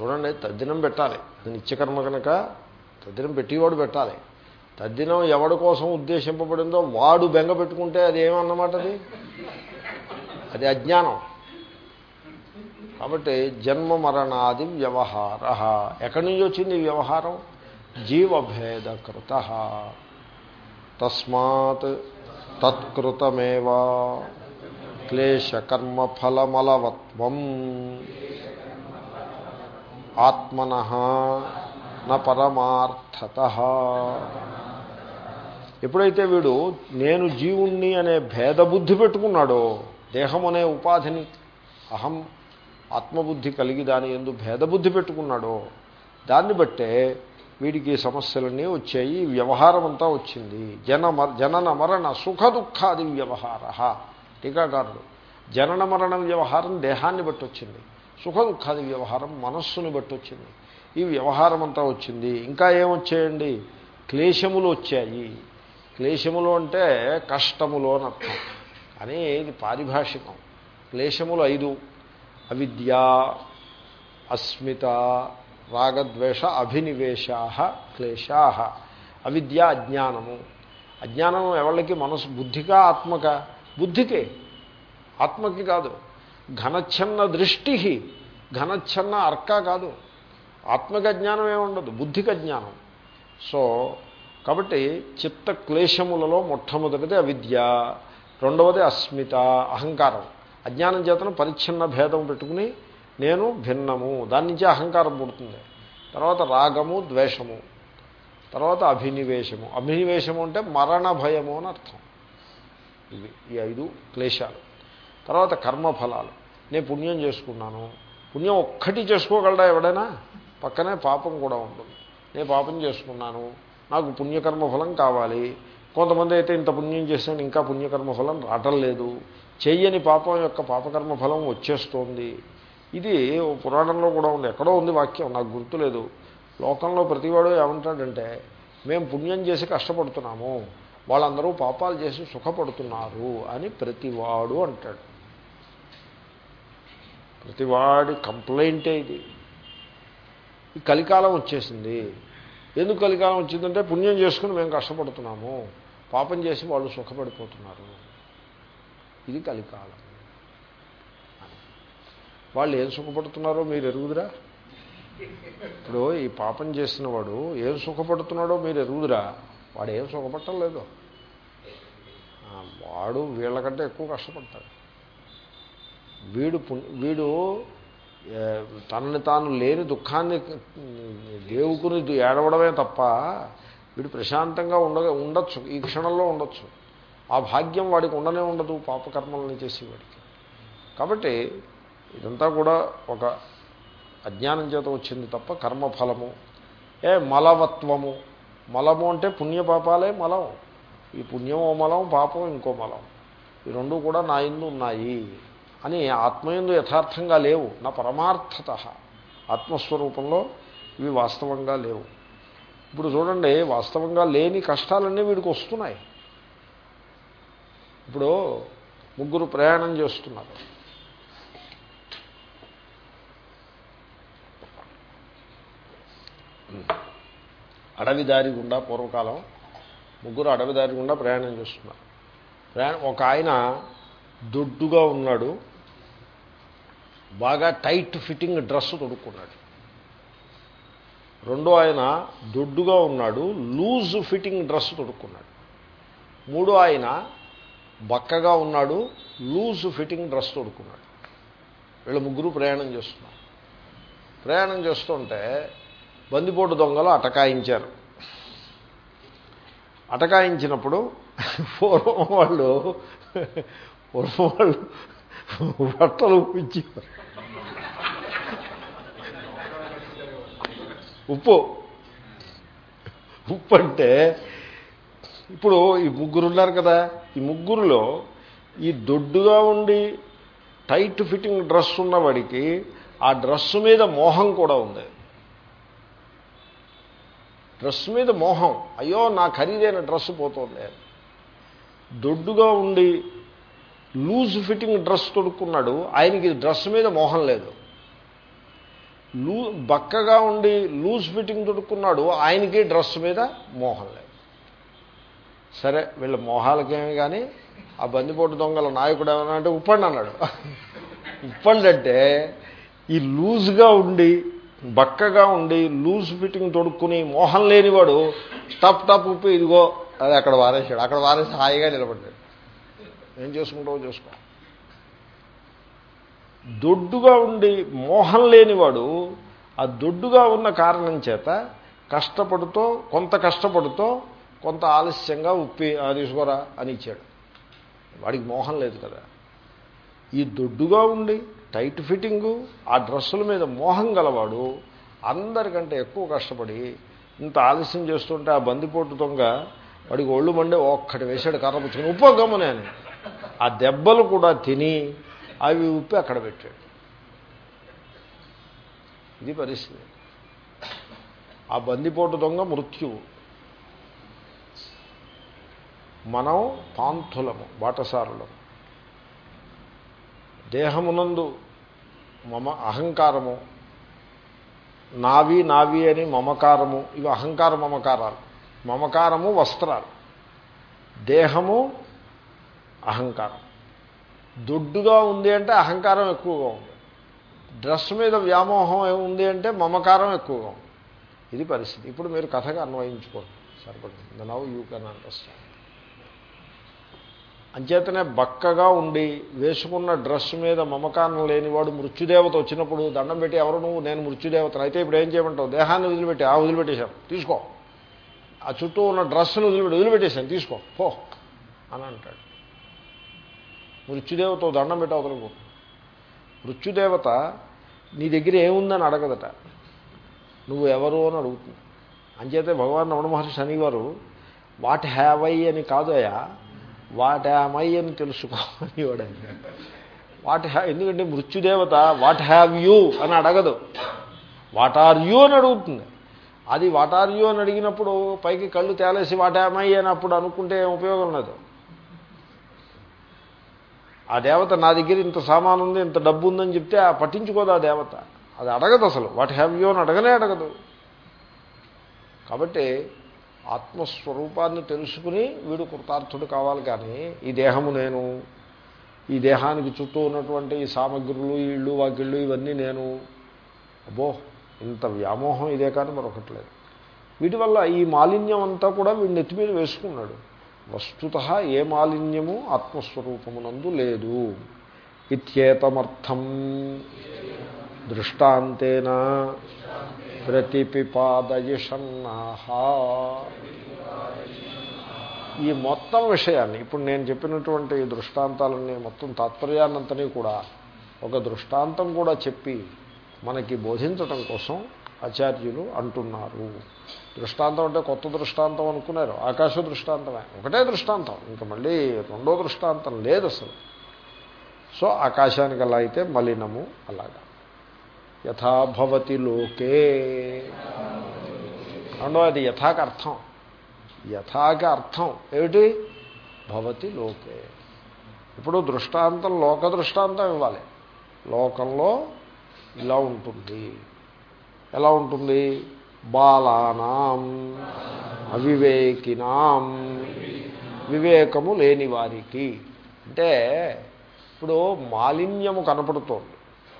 చూడండి తద్దినం పెట్టాలి. అది నిత్యకర్మ కనుక తద్దినం పెట్టేవాడు పెట్టాలి. తద్దినం ఎవడి కోసం ఉద్దేశింపబడిందో వాడు బెంగ పెట్టుకుంటే అది ఏమన్నమాట అది? అది అజ్ఞానం. కాబట్టి జన్మ మరణాది వ్యవహార. ఎక్కడి నుంచి వచ్చింది వ్యవహారం? జీవభేదకృత తస్మాత్ తత్కృతమేవా. క్లేశకర్మఫలమలవత్వం. ఆత్మన పరమార్థత. ఎప్పుడైతే వీడు నేను జీవుణ్ణి అనే భేదబుద్ధి పెట్టుకున్నాడో దేహం అనే ఉపాధిని అహం ఆత్మబుద్ధి కలిగి దాని ఎందు భేదబుద్ధి పెట్టుకున్నాడో దాన్ని బట్టే వీడికి సమస్యలన్నీ వచ్చాయి వ్యవహారం అంతా వచ్చింది. జన జనన మరణ సుఖ దుఃఖాది వ్యవహార. టీకాకారుడు జనన మరణ వ్యవహారం దేహాన్ని బట్టి వచ్చింది. సుఖ దుఃఖాది వ్యవహారం మనస్సును బట్టి వచ్చింది ఈ వ్యవహారం అంతా వచ్చింది. ఇంకా ఏమొచ్చాయండి క్లేశములు వచ్చాయి. క్లేశములు అంటే కష్టములు అని అర్థం. కానీ ఇది పారిభాషికం. క్లేశములు ఐదు. అవిద్య అస్మిత రాగద్వేష అభినివేశా క్లేశా అవిద్య అజ్ఞానము. అజ్ఞానం ఎవరికి మనసు బుద్ధికా ఆత్మక? బుద్ధికే. ఆత్మకి కాదు. ఘనచ్ఛన్న దృష్టి ఘనచ్ఛన్న అర్క కాదు. ఆత్మక జ్ఞానం ఏముండదు? బుద్ధిక జ్ఞానం. సో కాబట్టి చిత్త క్లేశములలో మొట్టమొదటిది అవిద్య. రెండవది అస్మిత అహంకారం. అజ్ఞానం చేతను పరిచ్ఛిన్న భేదం పెట్టుకుని నేను భిన్నము. దాని నుంచి అహంకారం పుడుతుంది. తర్వాత రాగము ద్వేషము. తర్వాత అభినివేశము. అభినివేశము అంటే మరణ భయము అని అర్థం. ఇవి ఈ ఐదు క్లేశాలు. తర్వాత కర్మఫలాలు. నేను పుణ్యం చేసుకున్నాను. పుణ్యం ఒక్కటి చేసుకోగలడా ఎవడైనా? పక్కనే పాపం కూడా ఉంటుంది. నేను పాపం చేసుకున్నాను. నాకు పుణ్యకర్మ ఫలం కావాలి. కొంతమంది అయితే ఇంత పుణ్యం చేశాను ఇంకా పుణ్యకర్మ ఫలం రావటం లేదు. చెయ్యని పాపం యొక్క పాపకర్మ ఫలం వచ్చేస్తోంది. ఇది ఓ పురాణంలో కూడా ఉంది. ఎక్కడో ఉంది వాక్యం నాకు గుర్తులేదు లోకంలో ప్రతివాడు ఏమంటాడంటే మేము పుణ్యం చేసి కష్టపడుతున్నాము. వాళ్ళందరూ పాపాలు చేసి సుఖపడుతున్నారు అని ప్రతివాడు అంటాడు. ప్రతివాడి కంప్లైంటే ఇది. ఈ కలికాలం వచ్చేసింది. ఎందుకు కలికాలం వచ్చిందంటే పుణ్యం చేసుకుని మేము కష్టపడుతున్నాము. పాపం చేసి వాళ్ళు సుఖపడిపోతున్నారు. ఇది కలికాలం. వాళ్ళు ఏం సుఖపడుతున్నారో మీరు ఎరుగుదురా? ఇప్పుడు ఈ పాపం చేసిన వాడు ఏం సుఖపడుతున్నాడో మీరు ఎరుగుదురా? వాడు ఏం సుఖపడటం లేదు. వాడు వీళ్ళకంటే ఎక్కువ కష్టపడతాడు. వీడు వీడు తనని తాను లేని దుఃఖాన్ని దేవుకుని ఏడవడమే తప్ప వీడు ప్రశాంతంగా ఉండ ఉండొచ్చు ఈ క్షణంలో ఉండొచ్చు. ఆ భాగ్యం వాడికి ఉండనే ఉండదు పాపకర్మలని చేసేవాడికి కాబట్టి ఇదంతా కూడా ఒక అజ్ఞానం చేత వచ్చింది తప్ప కర్మఫలము. ఏ మలవత్వము. మలము అంటే పుణ్యపాపాలే మలం. ఈ పుణ్యమో మలం పాపం ఇంకో మలం. ఈ రెండు కూడా నా ఇందు ఉన్నాయి. అని ఆత్మయందు యథార్థంగా లేవు. నా పరమార్థత. ఆత్మస్వరూపంలో ఇవి వాస్తవంగా లేవు. ఇప్పుడు చూడండి వాస్తవంగా లేని కష్టాలన్నీ వీడికి వస్తున్నాయి. ఇప్పుడు ముగ్గురు ప్రయాణం చేస్తున్నారు. అడవి దారి గుండా పూర్వకాలం ముగ్గురు అడవి దారి గుండా ప్రయాణం చేస్తున్నారు. ప్రయాణం ఒక ఆయన దొడ్డుగా ఉన్నాడు. బాగా టైట్ ఫిట్టింగ్ డ్రెస్ తొడుక్కున్నాడు. రెండో ఆయన దొడ్డుగా ఉన్నాడు లూజ్ ఫిట్టింగ్ డ్రెస్ తొడుక్కున్నాడు. మూడో ఆయన బక్కగా ఉన్నాడు లూజ్ ఫిట్టింగ్ డ్రెస్ తొడుక్కున్నాడు. వీళ్ళు ముగ్గురు ప్రయాణం చేస్తున్నారు. ప్రయాణం చేస్తుంటే బందిపోటు దొంగలు అటకాయించారు. అటకాయించినప్పుడు పూర్వం వాళ్ళు పూర్వం వాళ్ళు బట్టలు ఉప్పించేవారు ఉప్పు ఉప్పు అంటే ఇప్పుడు ఈ ముగ్గురు ఉన్నారు కదా ఈ ముగ్గురులో ఈ దొడ్డుగా ఉండి టైట్ ఫిట్టింగ్ డ్రెస్ ఉన్నవాడికి ఆ డ్రెస్ మీద మోహం కూడా ఉంది. డ్రెస్ మీద మోహం. అయ్యో నా ఖరీదైన డ్రెస్ పోతుంది. దొడ్డుగా ఉండి లూజ్ ఫిట్టింగ్ డ్రెస్ తొడుక్కున్నాడు ఆయనకి డ్రెస్ మీద మోహం లేదు. లూ బక్కగా ఉండి లూజ్ ఫిట్టింగ్ తొడుక్కున్నాడు ఆయనకి డ్రెస్ మీద మోహం లేదు. సరే వీళ్ళ మోహాలకేమి కానీ ఆ బందిపోటు దొంగల నాయకుడు ఏమన్నా అంటే ఉప్పండి అన్నాడు. ఉప్పండి అంటే ఈ లూజ్గా ఉండి బక్కగా ఉండి లూజ్ ఫిట్టింగ్ తొడుక్కుని మోహం లేనివాడు టప్ టప్ ఉప్పు ఇదిగో అది అక్కడ వారేసాడు అక్కడ వారేసి హాయిగా నిలబడ్డాడు. ఏం చేసుకుంటావో చేసుకో. దొడ్డుగా ఉండి మోహం లేనివాడు ఆ దొడ్డుగా ఉన్న కారణం చేత కష్టపడుతూ కొంత కష్టపడుతూ కొంత ఆలస్యంగా ఉప్పి తీసుకోరా అని ఇచ్చాడు. వాడికి మోహం లేదు కదా. ఈ దొడ్డుగా ఉండి టైట్ ఫిట్టింగు ఆ డ్రెస్సుల మీద మోహం గలవాడు అందరికంటే ఎక్కువ కష్టపడి ఇంత ఆలస్యం చేస్తుంటే ఆ బందిపోటు దొంగ వాడికి ఒళ్ళు మండే ఒక్కటి వేసాడు కర్ర పుచ్చుకుని. ఉప్పు గమ్మనే అని ఆ దెబ్బలు కూడా తిని అవి ఉప్పి అక్కడ పెట్టాడు. ఇది పరిస్థితి. ఆ బందిపోటు దొంగ మృత్యువు. మనం పాంతులము బాటసారులము. దేహమునందు మమ అహంకారము నావి నావి అని మమకారము ఇవి అహంకార మమకారాలు. మమకారము వస్త్రాలు. దేహము అహంకారం. దొడ్డుగా ఉంది అంటే అహంకారం ఎక్కువగా ఉంది. డ్రెస్ మీద వ్యామోహం ఉంది అంటే మమకారం ఎక్కువగా ఉంది. ఇది పరిస్థితి. ఇప్పుడు మీరు కథగా అన్వయించుకోండి. సరిపడింది నవ్ యూ కెన్ అండర్స్టాండ్ అంచేతనే బక్కగా ఉండి వేసుకున్న డ్రెస్ మీద మమకారం లేనివాడు మృత్యుదేవత వచ్చినప్పుడు దండం పెట్టి ఎవరు నువ్వు? నేను మృత్యుదేవతను. అయితే ఇప్పుడు ఏం చేయమంటావు? దేహాన్ని వదిలిపెట్టి ఆ వదిలిపెట్టేశాను. తీసుకో. ఆ చుట్టూ ఉన్న డ్రెస్సును వదిలిపెట్టి వదిలిపెట్టేశాను. తీసుకో. పో. అని అంటాడు. మృత్యుదేవత దండం పెట్టి అవతలకు మృత్యుదేవత నీ దగ్గర ఏముందని అడగదట. నువ్వు ఎవరు అని అడుగుతుంది. అంచేతే భగవాన్ రమణ మహర్షి అనేవారు వాట్ హ్యావ్ ఐ అని కాదయా వాట్ హ్యామ్ ఐ అని తెలుసుకో వాడని వాట్ హ్యా ఎందుకంటే మృత్యుదేవత వాట్ హ్యావ్ యూ అని అడగదు. వాట్ ఆర్ యూ అని అడుగుతుంది. అది వాట్ ఆర్ యూ అని అడిగినప్పుడు పైకి కళ్ళు తేలేసి వాట్ హ్యామ్ ఐ అని అప్పుడు అనుకుంటే ఉపయోగం లేదు. ఆ దేవత నా దగ్గర ఇంత సామాను ఉంది ఇంత డబ్బు ఉందని చెప్తే ఆ పట్టించుకోదు ఆ దేవత. అది అడగదు అసలు. వాట్ హ్యావ్ యూ అని అడగనే అడగదు. కాబట్టి ఆత్మస్వరూపాన్ని తెలుసుకుని వీడు కృతార్థుడు కావాలి కానీ ఈ దేహము నేను ఈ దేహానికి చుట్టూ ఉన్నటువంటి ఈ సామగ్రులు ఇళ్ళు వాకిళ్ళు ఇవన్నీ నేను. అబ్బో ఇంత వ్యామోహం ఇదే కానీ మరొకట్లేదు వీటి వల్ల ఈ మాలిన్యం అంతా కూడా వీడు నెత్తి మీద వేసుకున్నాడు. వస్తుత ఏ మాలిన్యము ఆత్మస్వరూపమునందు లేదు. ఇత్యేతమర్థం. దృష్టాంతేన ప్రతిపిపాదయషన్నాహా. ఈ మొత్తం విషయాన్ని ఇప్పుడు నేను చెప్పినటువంటి దృష్టాంతాలన్నీ మొత్తం తాత్పర్యాన్నంతని కూడా ఒక దృష్టాంతం కూడా చెప్పి మనకి బోధించటం కోసం ఆచార్యులు అంటున్నారు. దృష్టాంతం అంటే కొత్త దృష్టాంతం అనుకున్నారు. ఆకాశ దృష్టాంతమే. ఒకటే దృష్టాంతం. ఇంకా మళ్ళీ రెండో దృష్టాంతం లేదు అసలు. సో ఆకాశానికి అలా అయితే మలినము అలాగా. యథాభవతి లోకే. రెండో అది యథాకి అర్థం యథాకి అర్థం ఏమిటి? భవతి లోకే. ఇప్పుడు దృష్టాంతం లోక దృష్టాంతం ఇవ్వాలి. లోకంలో ఇలా ఉంటుంది. ఎలా ఉంటుంది? బాలానాం అవివేకినాం. వివేకము లేని వారికి. అంటే ఇప్పుడు మాలిన్యము కనపడుతోంది.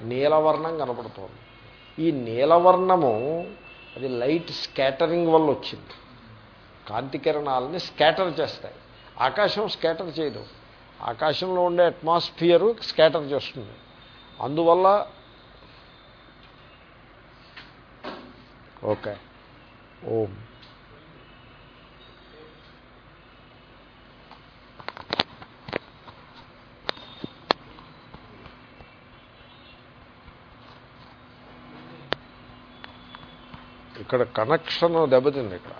నీలవర్ణం కనపడుతోంది. ఈ నీలవర్ణము అది లైట్ స్కాటరింగ్ వల్ల వచ్చింది. కాంతి కిరణాలని స్కాటర్ చేస్తాయి. ఆకాశం స్కాటర్ చేయదు. ఆకాశంలో ఉండే అట్మాస్ఫియర్ స్కాటర్ చేస్తుంది. అందువల్ల ఓకే. ఓం. ఇక్కడ కనెక్షన్ దెబ్బతింది ఇక్కడ.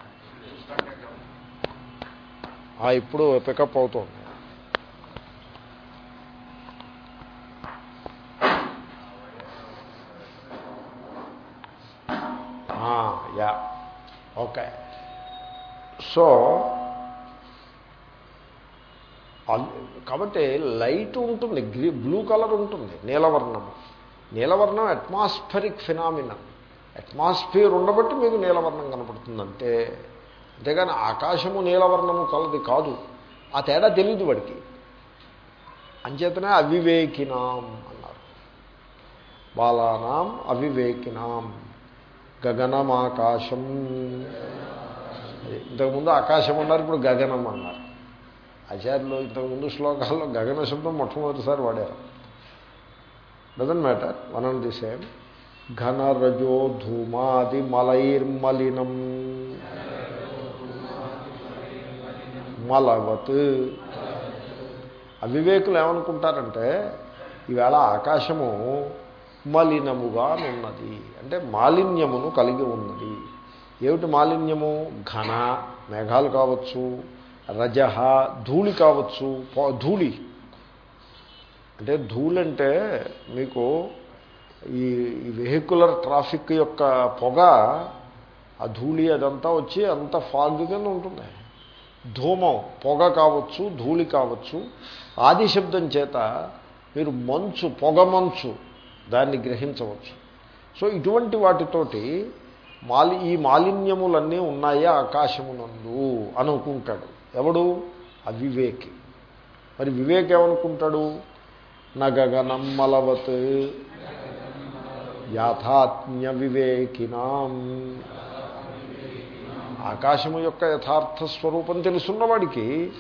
ఆ, ఇప్పుడు పికప్ అవుతుంది. కాబట్టి లైట్ ఉంటుంది గ్రీ బ్లూ కలర్ ఉంటుంది నీలవర్ణము నీలవర్ణం అట్మాస్ఫరిక్ ఫినామినల్ అట్మాస్ఫియర్ ఉండబట్టి మీకు నీలవర్ణం కనపడుతుంది అంతే. అంతేగాని ఆకాశము నీలవర్ణము కలది కాదు. ఆ తేడా తెలియదు వాడికి. అంచేతనే అవివేకినాం అన్నారు. బాలానాం అవివేకినాం. గగనమాకాశం. ఇంతకుముందు ఆకాశం అన్నారు ఇప్పుడు గగనం అన్నారు. ఆచార్యులు ఇంతకుముందు శ్లోకాల్లో గగన శబ్దం మొట్టమొదటిసారి వాడారు. Dozen matter one and the same ఘనరజో ధూమాది మలైర్మలినం. మలవత్. అవివేకులు ఏమనుకుంటారంటే ఈవేళ ఆకాశము మలినముగా ఉన్నది అంటే మాలిన్యమును కలిగి ఉన్నది. ఏమిటి మాలిన్యము? ఘన మేఘాలు కావచ్చు రజహ ధూళి కావచ్చు ధూళి. అంటే ధూళి అంటే మీకు ఈ ఈ వెహికులర్ ట్రాఫిక్ యొక్క పొగ ఆ ధూళి అదంతా వచ్చి అంత ఫాగ్ కింద ఉంటుంది. ధూమం పొగ కావచ్చు ధూళి కావచ్చు ఆది శబ్దం చేత మీరు మంచు పొగ మంచు దాన్ని గ్రహించవచ్చు. సో ఇటువంటి వాటితోటి మాలి ఈ మాలిన్యములన్నీ ఉన్నాయా ఆకాశమునందు అనుకుంటాడు. ఎవడు? అవివేకి. మరి వివేక్ ఏమనుకుంటాడు? నగగనం మలవత్ యాథాత్మ్య వివేకినాం. ఆకాశము యొక్క యథార్థ స్వరూపం తెలుసున్నవాడికి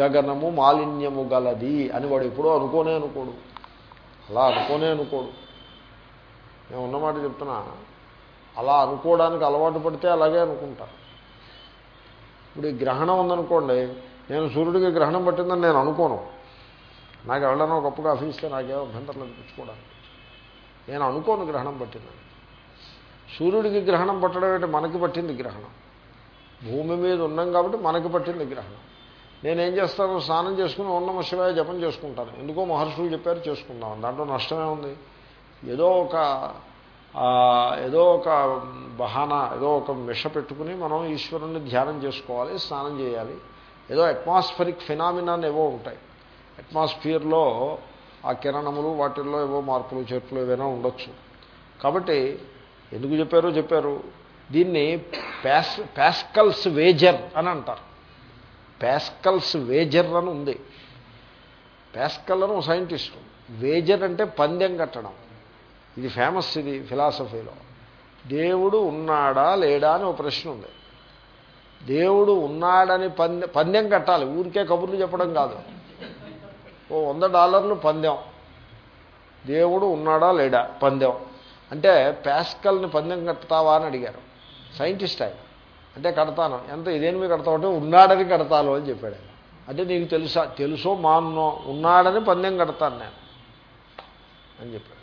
గగనము మాలిన్యము గలది అని వాడు ఎప్పుడూ అనుకోనే అనుకోడు. అలా అనుకోనే అనుకోడు. నేను ఉన్నమాట చెప్తున్నా. అలా అనుకోవడానికి అలవాటు పడితే అలాగే అనుకుంటాను ఇప్పుడు ఈ గ్రహణం ఉందనుకోండి నేను సూర్యుడికి గ్రహణం పట్టిందని నేను అనుకోను. నాకు ఎవరైనా గొప్పగా కప్పు కాఫీ అభ్యంతరం అనిపించుకోవడానికి నేను అనుకోను గ్రహణం పట్టిందని. సూర్యుడికి గ్రహణం పట్టడం ఏంటి? మనకి పట్టింది గ్రహణం. భూమి మీద ఉన్నాం కాబట్టి మనకి పట్టింది గ్రహణం. నేనేం చేస్తాను? స్నానం చేసుకుని ఉన్నమ శివాయ జపం చేసుకుంటాను. ఎందుకో మహర్షులు చెప్పారు చేసుకుందాం. దాంట్లో నష్టమే ఉంది. ఏదో ఒక ఏదో ఒక బహానా ఏదో ఒక మిష పెట్టుకుని మనం ఈశ్వరుణ్ణి ధ్యానం చేసుకోవాలి స్నానం చేయాలి. ఏదో అట్మాస్ఫరిక్ ఫినామినాన్ ఏవో ఉంటాయి. అట్మాస్ఫియర్లో ఆ కిరణములు వాటిల్లో ఏవో మార్పులు చెట్లు ఏవైనా ఉండొచ్చు. కాబట్టి ఎందుకు చెప్పారో చెప్పారు. దీన్ని ప్యాస్ ప్యాస్కల్స్ వేజర్ అని అంటారు. ప్యాస్కల్స్ వేజర్ అని ఉంది. ప్యాస్కల్ అని ఒక సైంటిస్టు. వేజర్ అంటే పందెం కట్టడం. ఇది ఫేమస్ ఇది ఫిలాసఫీలో. దేవుడు ఉన్నాడా లేడా అని ఒక ప్రశ్న ఉంది. దేవుడు ఉన్నాడని పందెం పందెం కట్టాలి. ఊరికే కబుర్లు చెప్పడం కాదు. ఓ వంద డాలర్లు పందెం. దేవుడు ఉన్నాడా లేడా? పందెం. అంటే ప్యాస్కల్ని పందెం కడతావా అని అడిగారు. సైంటిస్ట్ ఆయన. అంటే కడతాను. ఎంత ఇదేమి కడతావు అంటే ఉన్నాడని కడతాను అని చెప్పాడు ఆయన. అంటే నీకు తెలుసా? తెలుసో మాన్నో ఉన్నాడని పందెం కడతాను నేను అని చెప్పాడు.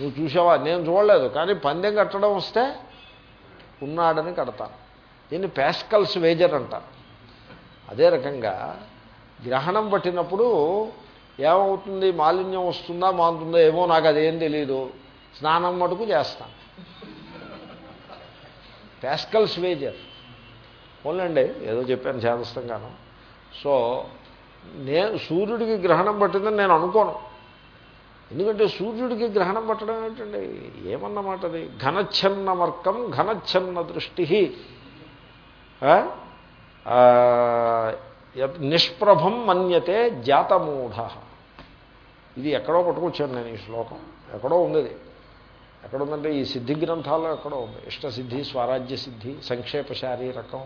నువ్వు చూసావా? నేను చూడలేదు. కానీ పందెం కట్టడం వస్తే ఉన్నాడని కడతాను దీన్ని ప్యాస్కల్స్ వేజర్ అంటారు అదే రకంగా గ్రహణం పట్టినప్పుడు ఏమవుతుంది? మాలిన్యం వస్తుందా? మాంతుందా? ఏమో నాకు అదేం తెలీదు. స్నానం మటుకు చేస్తాను ప్యాస్కల్స్ వేజర్ పోలండి ఏదో చెప్పాను చేదస్తంగాను. సో నేను సూర్యుడికి గ్రహణం పట్టిందని నేను అనుకోను. ఎందుకంటే సూర్యుడికి గ్రహణం పట్టడం ఏంటండి? ఏమన్నమాట అది ఘనచ్ఛన్న వర్కం ఘనచ్ఛన్న దృష్టి నిష్ప్రభం మన్యతే జాతమూఢ. ఇది ఎక్కడో పట్టుకొచ్చాను నేను ఈ శ్లోకం. ఎక్కడో ఉంది ఇది. ఎక్కడ ఉందంటే ఈ సిద్ధి గ్రంథాల్లో ఎక్కడో ఉంది. ఇష్టసిద్ధి స్వరాజ్య సిద్ధి సంక్షేప శారీరకం.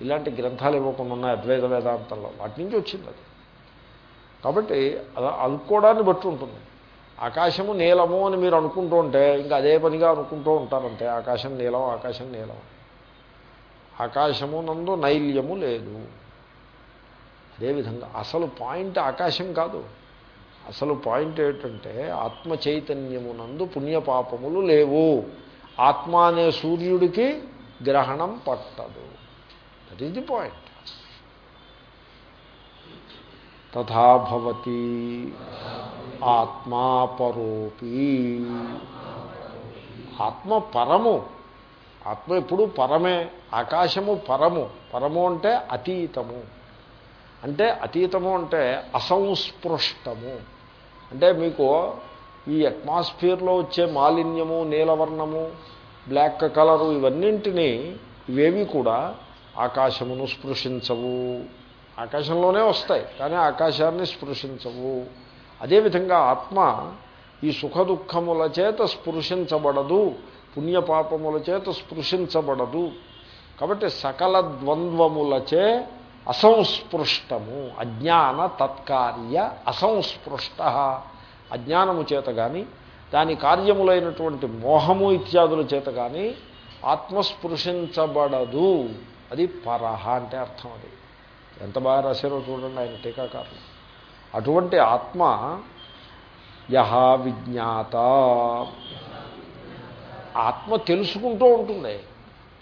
ఇలాంటి గ్రంథాలు ఇవ్వకుండా ఉన్నాయి అద్వైత వేదాంతంలో. వాటి నుంచి వచ్చింది అది. కాబట్టి అలా అనుకోవడాన్ని బట్టి ఉంటుంది. ఆకాశము నీలము అని మీరు అనుకుంటూ ఉంటే ఇంకా అదే పనిగా అనుకుంటూ ఉంటారంటే ఆకాశం నీలం ఆకాశం నీలం ఆకాశము నందు నైల్యము లేదు. అదేవిధంగా అసలు పాయింట్ ఆకాశం కాదు. అసలు పాయింట్ ఏంటంటే ఆత్మ చైతన్యమునందు పుణ్యపాపములు లేవు. ఆత్మ అనే సూర్యుడికి గ్రహణం పట్టదు. దట్ ఈస్ ది పాయింట్ తథాభవతి ఆత్మా పరోపి ఆత్మ పరము. ఆత్మ ఎప్పుడు పరమే. ఆకాశము పరము. పరము అంటే అతీతము. అంటే అతీతము అంటే అసంస్పృష్టము. అంటే మీకు ఈ అట్మాస్ఫియర్లో వచ్చే మాలిన్యము నీలవర్ణము బ్లాక్ కలరు ఇవన్నింటినీ ఇవేవి కూడా ఆకాశమును స్పృశించవు. ఆకాశంలోనే వస్తాయి కానీ ఆకాశాన్ని స్పృశించవు. అదేవిధంగా ఆత్మ ఈ సుఖ దుఃఖముల చేత స్పృశించబడదు పుణ్యపాపముల చేత స్పృశించబడదు. కాబట్టి సకల ద్వంద్వములచే అసంస్పృష్టము అజ్ఞాన తత్కార్య అసంస్పృష్ట. అజ్ఞానము చేత కానీ దాని కార్యములైనటువంటి మోహము ఇత్యాదుల చేత కానీ ఆత్మస్పృశించబడదు అది పరహ అంటే అర్థం అది. ఎంత బాగా రాశారో చూడండి ఆయన టీకాకారులు. అటువంటి ఆత్మ యహ విజ్ఞాత. ఆత్మ తెలుసుకుంటూ ఉంటుంది.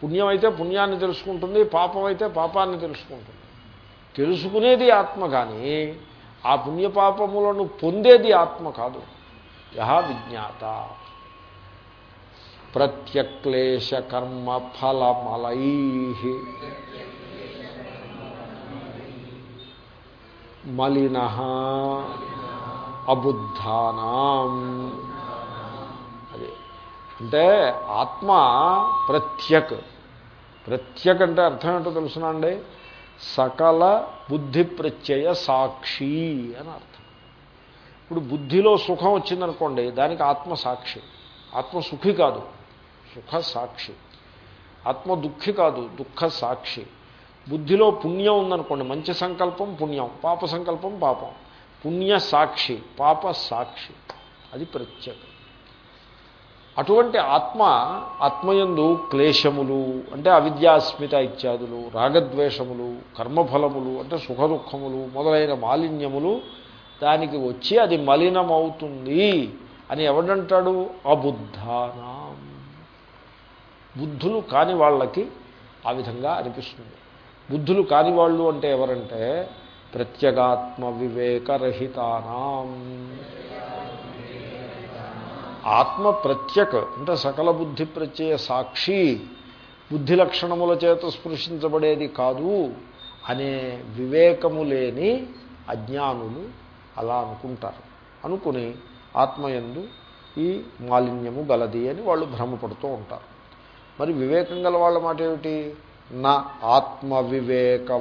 పుణ్యం అయితే పుణ్యాన్ని తెలుసుకుంటుంది పాపం అయితే పాపాన్ని తెలుసుకుంటుంది. తెలుసుకునేది ఆత్మ కానీ ఆ పుణ్యపాపములను పొందేది ఆత్మ కాదు. యహ విజ్ఞాత. ప్రత్యక్లేశ కర్మ ఫలమలై మలిన అబుద్ధానాం. అది. అంటే ఆత్మ ప్రత్యక్. ప్రత్యక్ అంటే అర్థం ఏంటో తెలుసునండి సకల బుద్ధి ప్రత్యయ సాక్షి అని అర్థం. ఇప్పుడు బుద్ధిలో సుఖం వచ్చిందనుకోండి దానికి ఆత్మ సాక్షి. ఆత్మ సుఖి కాదు. సుఖ సాక్షి. ఆత్మ దుఃఖి కాదు దుఃఖ సాక్షి. బుద్ధిలో పుణ్యం ఉందనుకోండి మంచి సంకల్పం పుణ్యం పాప సంకల్పం పాపం. పుణ్య సాక్షి పాప సాక్షి. అది ప్రత్యేకం. అటువంటి ఆత్మ ఆత్మయందు క్లేశములు అంటే అవిద్యాస్మిత ఇత్యాదులు రాగద్వేషములు కర్మఫలములు అంటే సుఖ దుఃఖములు మొదలైన మాలిన్యములు దానికి వచ్చి అది మలినమవుతుంది అని ఎవడంటాడు? అబుద్ధానా. బుద్ధులు కాని వాళ్ళకి ఆ విధంగా అనిపిస్తుంది. బుద్ధులు కాని వాళ్ళు అంటే ఎవరంటే ప్రత్యేగాత్మ వివేకరహితానాం ఆత్మ ప్రత్యక్ అంటే సకల బుద్ధి ప్రత్యయ సాక్షి బుద్ధి లక్షణముల చేత స్పృశించబడేది కాదు అనే వివేకము లేని అజ్ఞానులు అలా అనుకుంటారు. అనుకుని ఆత్మయందు ఈ మాలిన్యము గలది అని వాళ్ళు భ్రమపడుతూ ఉంటారు. మరి వివేకం గల వాళ్ళ మాట ఏమిటి నా ఆత్మవివేకవతాం.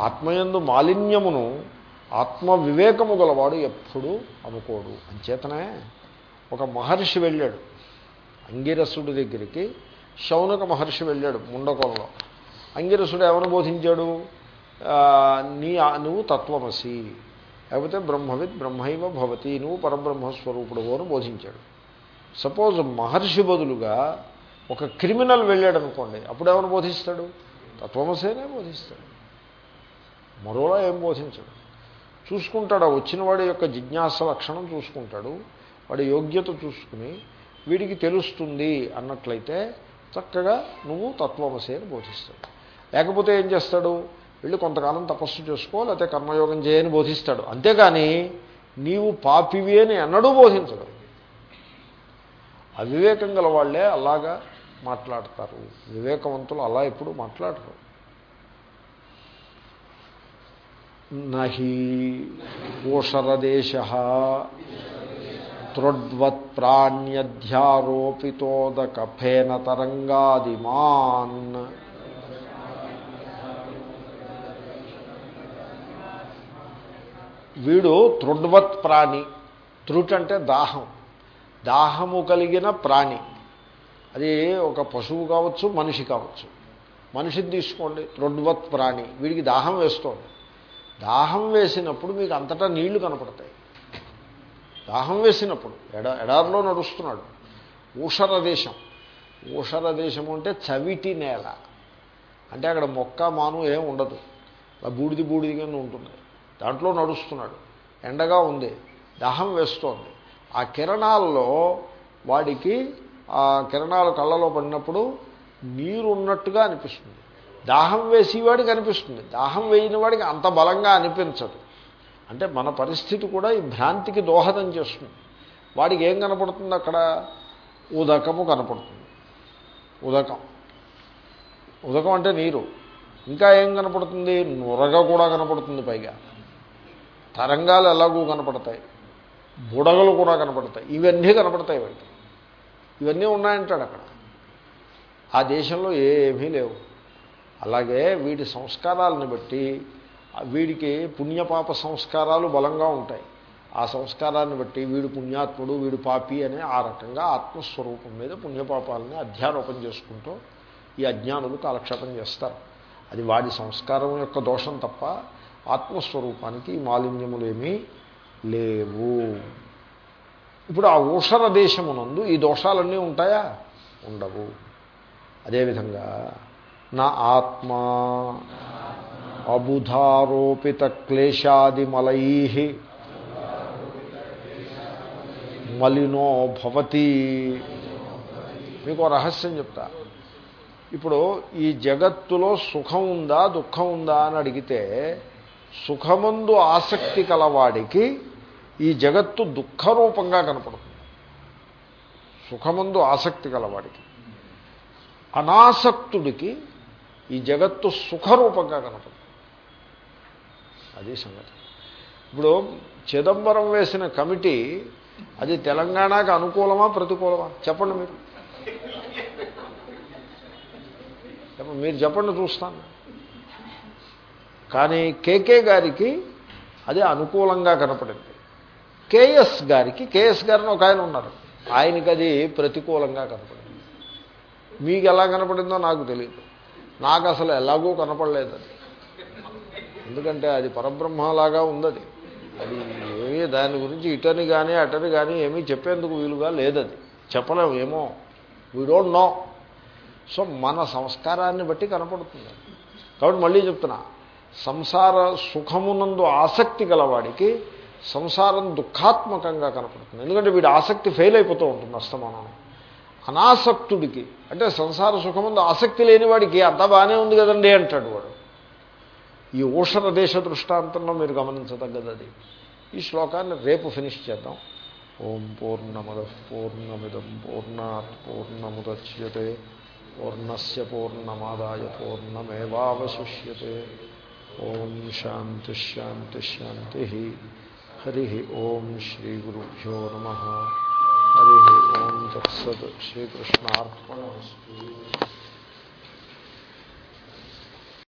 ఆత్మయందు మాలిన్యమును ఆత్మ వివేకము గలవాడు ఎప్పుడూ అనుకోడు అంచేతనే ఒక మహర్షి వెళ్ళాడు. అంగిరసుడి దగ్గరికి శౌనక మహర్షి వెళ్ళాడు ముండకొల్లో. అంగిరసుడు ఏమని బోధించాడు? ఆ, నీ నువ్వు తత్వమసి. లేకపోతే బ్రహ్మవిత్ బ్రహ్మైవ భవతి నువ్వు పరబ్రహ్మస్వరూపుడు అని బోధించాడు. సపోజ్ మహర్షి బదులుగా ఒక క్రిమినల్ వెళ్ళాడు అనుకోండి అప్పుడు బోధిస్తాడు? తత్వమసేనే బోధిస్తాడు. మరోలా ఏం బోధించడు? చూసుకుంటాడు వచ్చిన వాడి యొక్క జిజ్ఞాస లక్షణం చూసుకుంటాడు వాడి యోగ్యత చూసుకుని వీడికి తెలుస్తుంది అన్నట్లయితే చక్కగా నువ్వు తత్వమసి అని బోధిస్తాడు. లేకపోతే ఏం చేస్తాడు? వెళ్ళి కొంతకాలం తపస్సు చేసుకో లేకపోతే కర్మయోగం చేయని బోధిస్తాడు. అంతేగాని నీవు పాపివి అని ఎన్నడూ బోధించడు అవివేకం గల వాళ్ళే అలాగా మాట్లాడతారు. వివేకవంతులు అలా ఎప్పుడు మాట్లాడరు. నహి ఓషరదేశ త్రొడ్వత్ప్రాణ్యధ్యారోపితోదక ప్రాణ్యధ్యారోపితోదకఫేన తరంగాదిమాన్. వీడు త్రుడ్వత్ ప్రాణి. త్రుట్ అంటే దాహం. దాహము కలిగిన ప్రాణి. అది ఒక పశువు కావచ్చు మనిషి కావచ్చు. మనిషిని తీసుకోండి రొడ్వత్ ప్రాణి వీడికి దాహం వేస్తోంది. దాహం వేసినప్పుడు మీకు అంతటా నీళ్ళు కనపడతాయి. దాహం వేసినప్పుడు ఎడ ఎడారిలో నడుస్తున్నాడు. ఊషర దేశం. ఊషర దేశం అంటే చవిటి నేల. అంటే అక్కడ మొక్క మాను ఏం ఉండదు. బూడిది బూడిదిగా ఉంటుంది. దాంట్లో నడుస్తున్నాడు. ఎండగా ఉంది. దాహం వేస్తోంది. ఆ కిరణాల్లో వాడికి ఆ కిరణాలు కళ్ళలో పడినప్పుడు నీరు ఉన్నట్టుగా అనిపిస్తుంది. దాహం వేసేవాడికి అనిపిస్తుంది. దాహం వేయని వాడికి అంత బలంగా అనిపించదు. అంటే మన పరిస్థితి కూడా ఈ భ్రాంతికి దోహదం చేస్తుంది. వాడికి ఏం కనపడుతుంది అక్కడ? ఉదకము కనపడుతుంది. ఉదకం. ఉదకం అంటే నీరు. ఇంకా ఏం కనపడుతుంది? నురగ కూడా కనపడుతుంది పైగా. తరంగాలు ఎలాగూ కనపడతాయి. బుడగలు కూడా కనపడతాయి. ఇవన్నీ కనపడతాయి వాడికి. ఇవన్నీ ఉన్నాయంటాడు అక్కడ. ఆ దేశంలో ఏమీ లేవు. అలాగే వీడి సంస్కారాలను బట్టి వీడికి పుణ్యపాప సంస్కారాలు బలంగా ఉంటాయి. ఆ సంస్కారాన్ని బట్టి వీడు పుణ్యాత్ముడు వీడు పాపి అనే ఆ రకంగా ఆత్మస్వరూపం మీద పుణ్యపాపాలని అధ్యారోపణ చేసుకుంటూ ఈ అజ్ఞానులు కాలక్షేపం చేస్తారు. అది వాడి సంస్కారం యొక్క దోషం తప్ప ఆత్మస్వరూపానికి మాలిన్యములేమీ లేవు. ఇప్పుడు ఆ ఊషర దేశమునందు ఈ దోషాలన్నీ ఉంటాయా? ఉండవు. అదేవిధంగా నా ఆత్మ అబుధారోపిత క్లేశాదిమలై మలినో భవతి. మీకు రహస్యం చెప్తా. ఇప్పుడు ఈ జగత్తులో సుఖం ఉందా దుఃఖం ఉందా అని అడిగితే సుఖమందు ఆసక్తి కలవాడికి ఈ జగత్తు దుఃఖరూపంగా కనపడుతుంది. సుఖమందు ఆసక్తి కలవాడికి అనాసక్తుడికి ఈ జగత్తు సుఖరూపంగా కనపడుతుంది. అది సంగతి. ఇప్పుడు చిదంబరం వేసిన కమిటీ అది తెలంగాణకు అనుకూలమా ప్రతికూలమా? చెప్పండి మీరు. మీరు చెప్పండి చూస్తాను. కానీ కేకే గారికి అది అనుకూలంగా కనపడింది. కేఎస్ గారికి కేఎస్ గారిని ఒక ఆయన ఉన్నారు. ఆయనకి అది ప్రతికూలంగా కనపడింది. మీకు ఎలా కనపడిందో నాకు తెలియదు నాకు అసలు ఎలాగూ కనపడలేదు అది. ఎందుకంటే అది పరబ్రహ్మలాగా ఉందది. అది ఏమీ దాని గురించి ఇటని కానీ అటని కానీ ఏమీ చెప్పేందుకు వీలుగా లేదది. చెప్పలేము ఏమో వీ డోంట్ నో సో మన సంస్కారాన్ని బట్టి కనపడుతుంది కాబట్టి మళ్ళీ చెప్తున్నా సంసార సుఖమునందు ఆసక్తి గలవాడికి సంసారం దుఃఖాత్మకంగా కనపడుతుంది. ఎందుకంటే వీడి ఆసక్తి ఫెయిల్ అయిపోతూ ఉంటుంది అస్తమానం అనాసక్తుడికి అంటే సంసార సుఖముందు ఆసక్తి లేని వాడికి అంతా బాగానే ఉంది కదండి అంటాడు వాడు. ఈ ఊషణ దేశ దృష్టాంతంలో మీరు గమనించదగ్గది అది ఈ శ్లోకాన్ని రేపు ఫినిష్ చేద్దాం. ఓం పూర్ణమద పూర్ణమిదం పూర్ణాత్ పూర్ణముద్యతే పూర్ణస్ పూర్ణమాదాయ పూర్ణమేవాశిష్యతే ఓం శాంతి. శాంతి శాంతి హరి ఓం శ్రీ గురుభ్యో నమ హరి ఓం తత్సత్ శ్రీకృష్ణార్పణ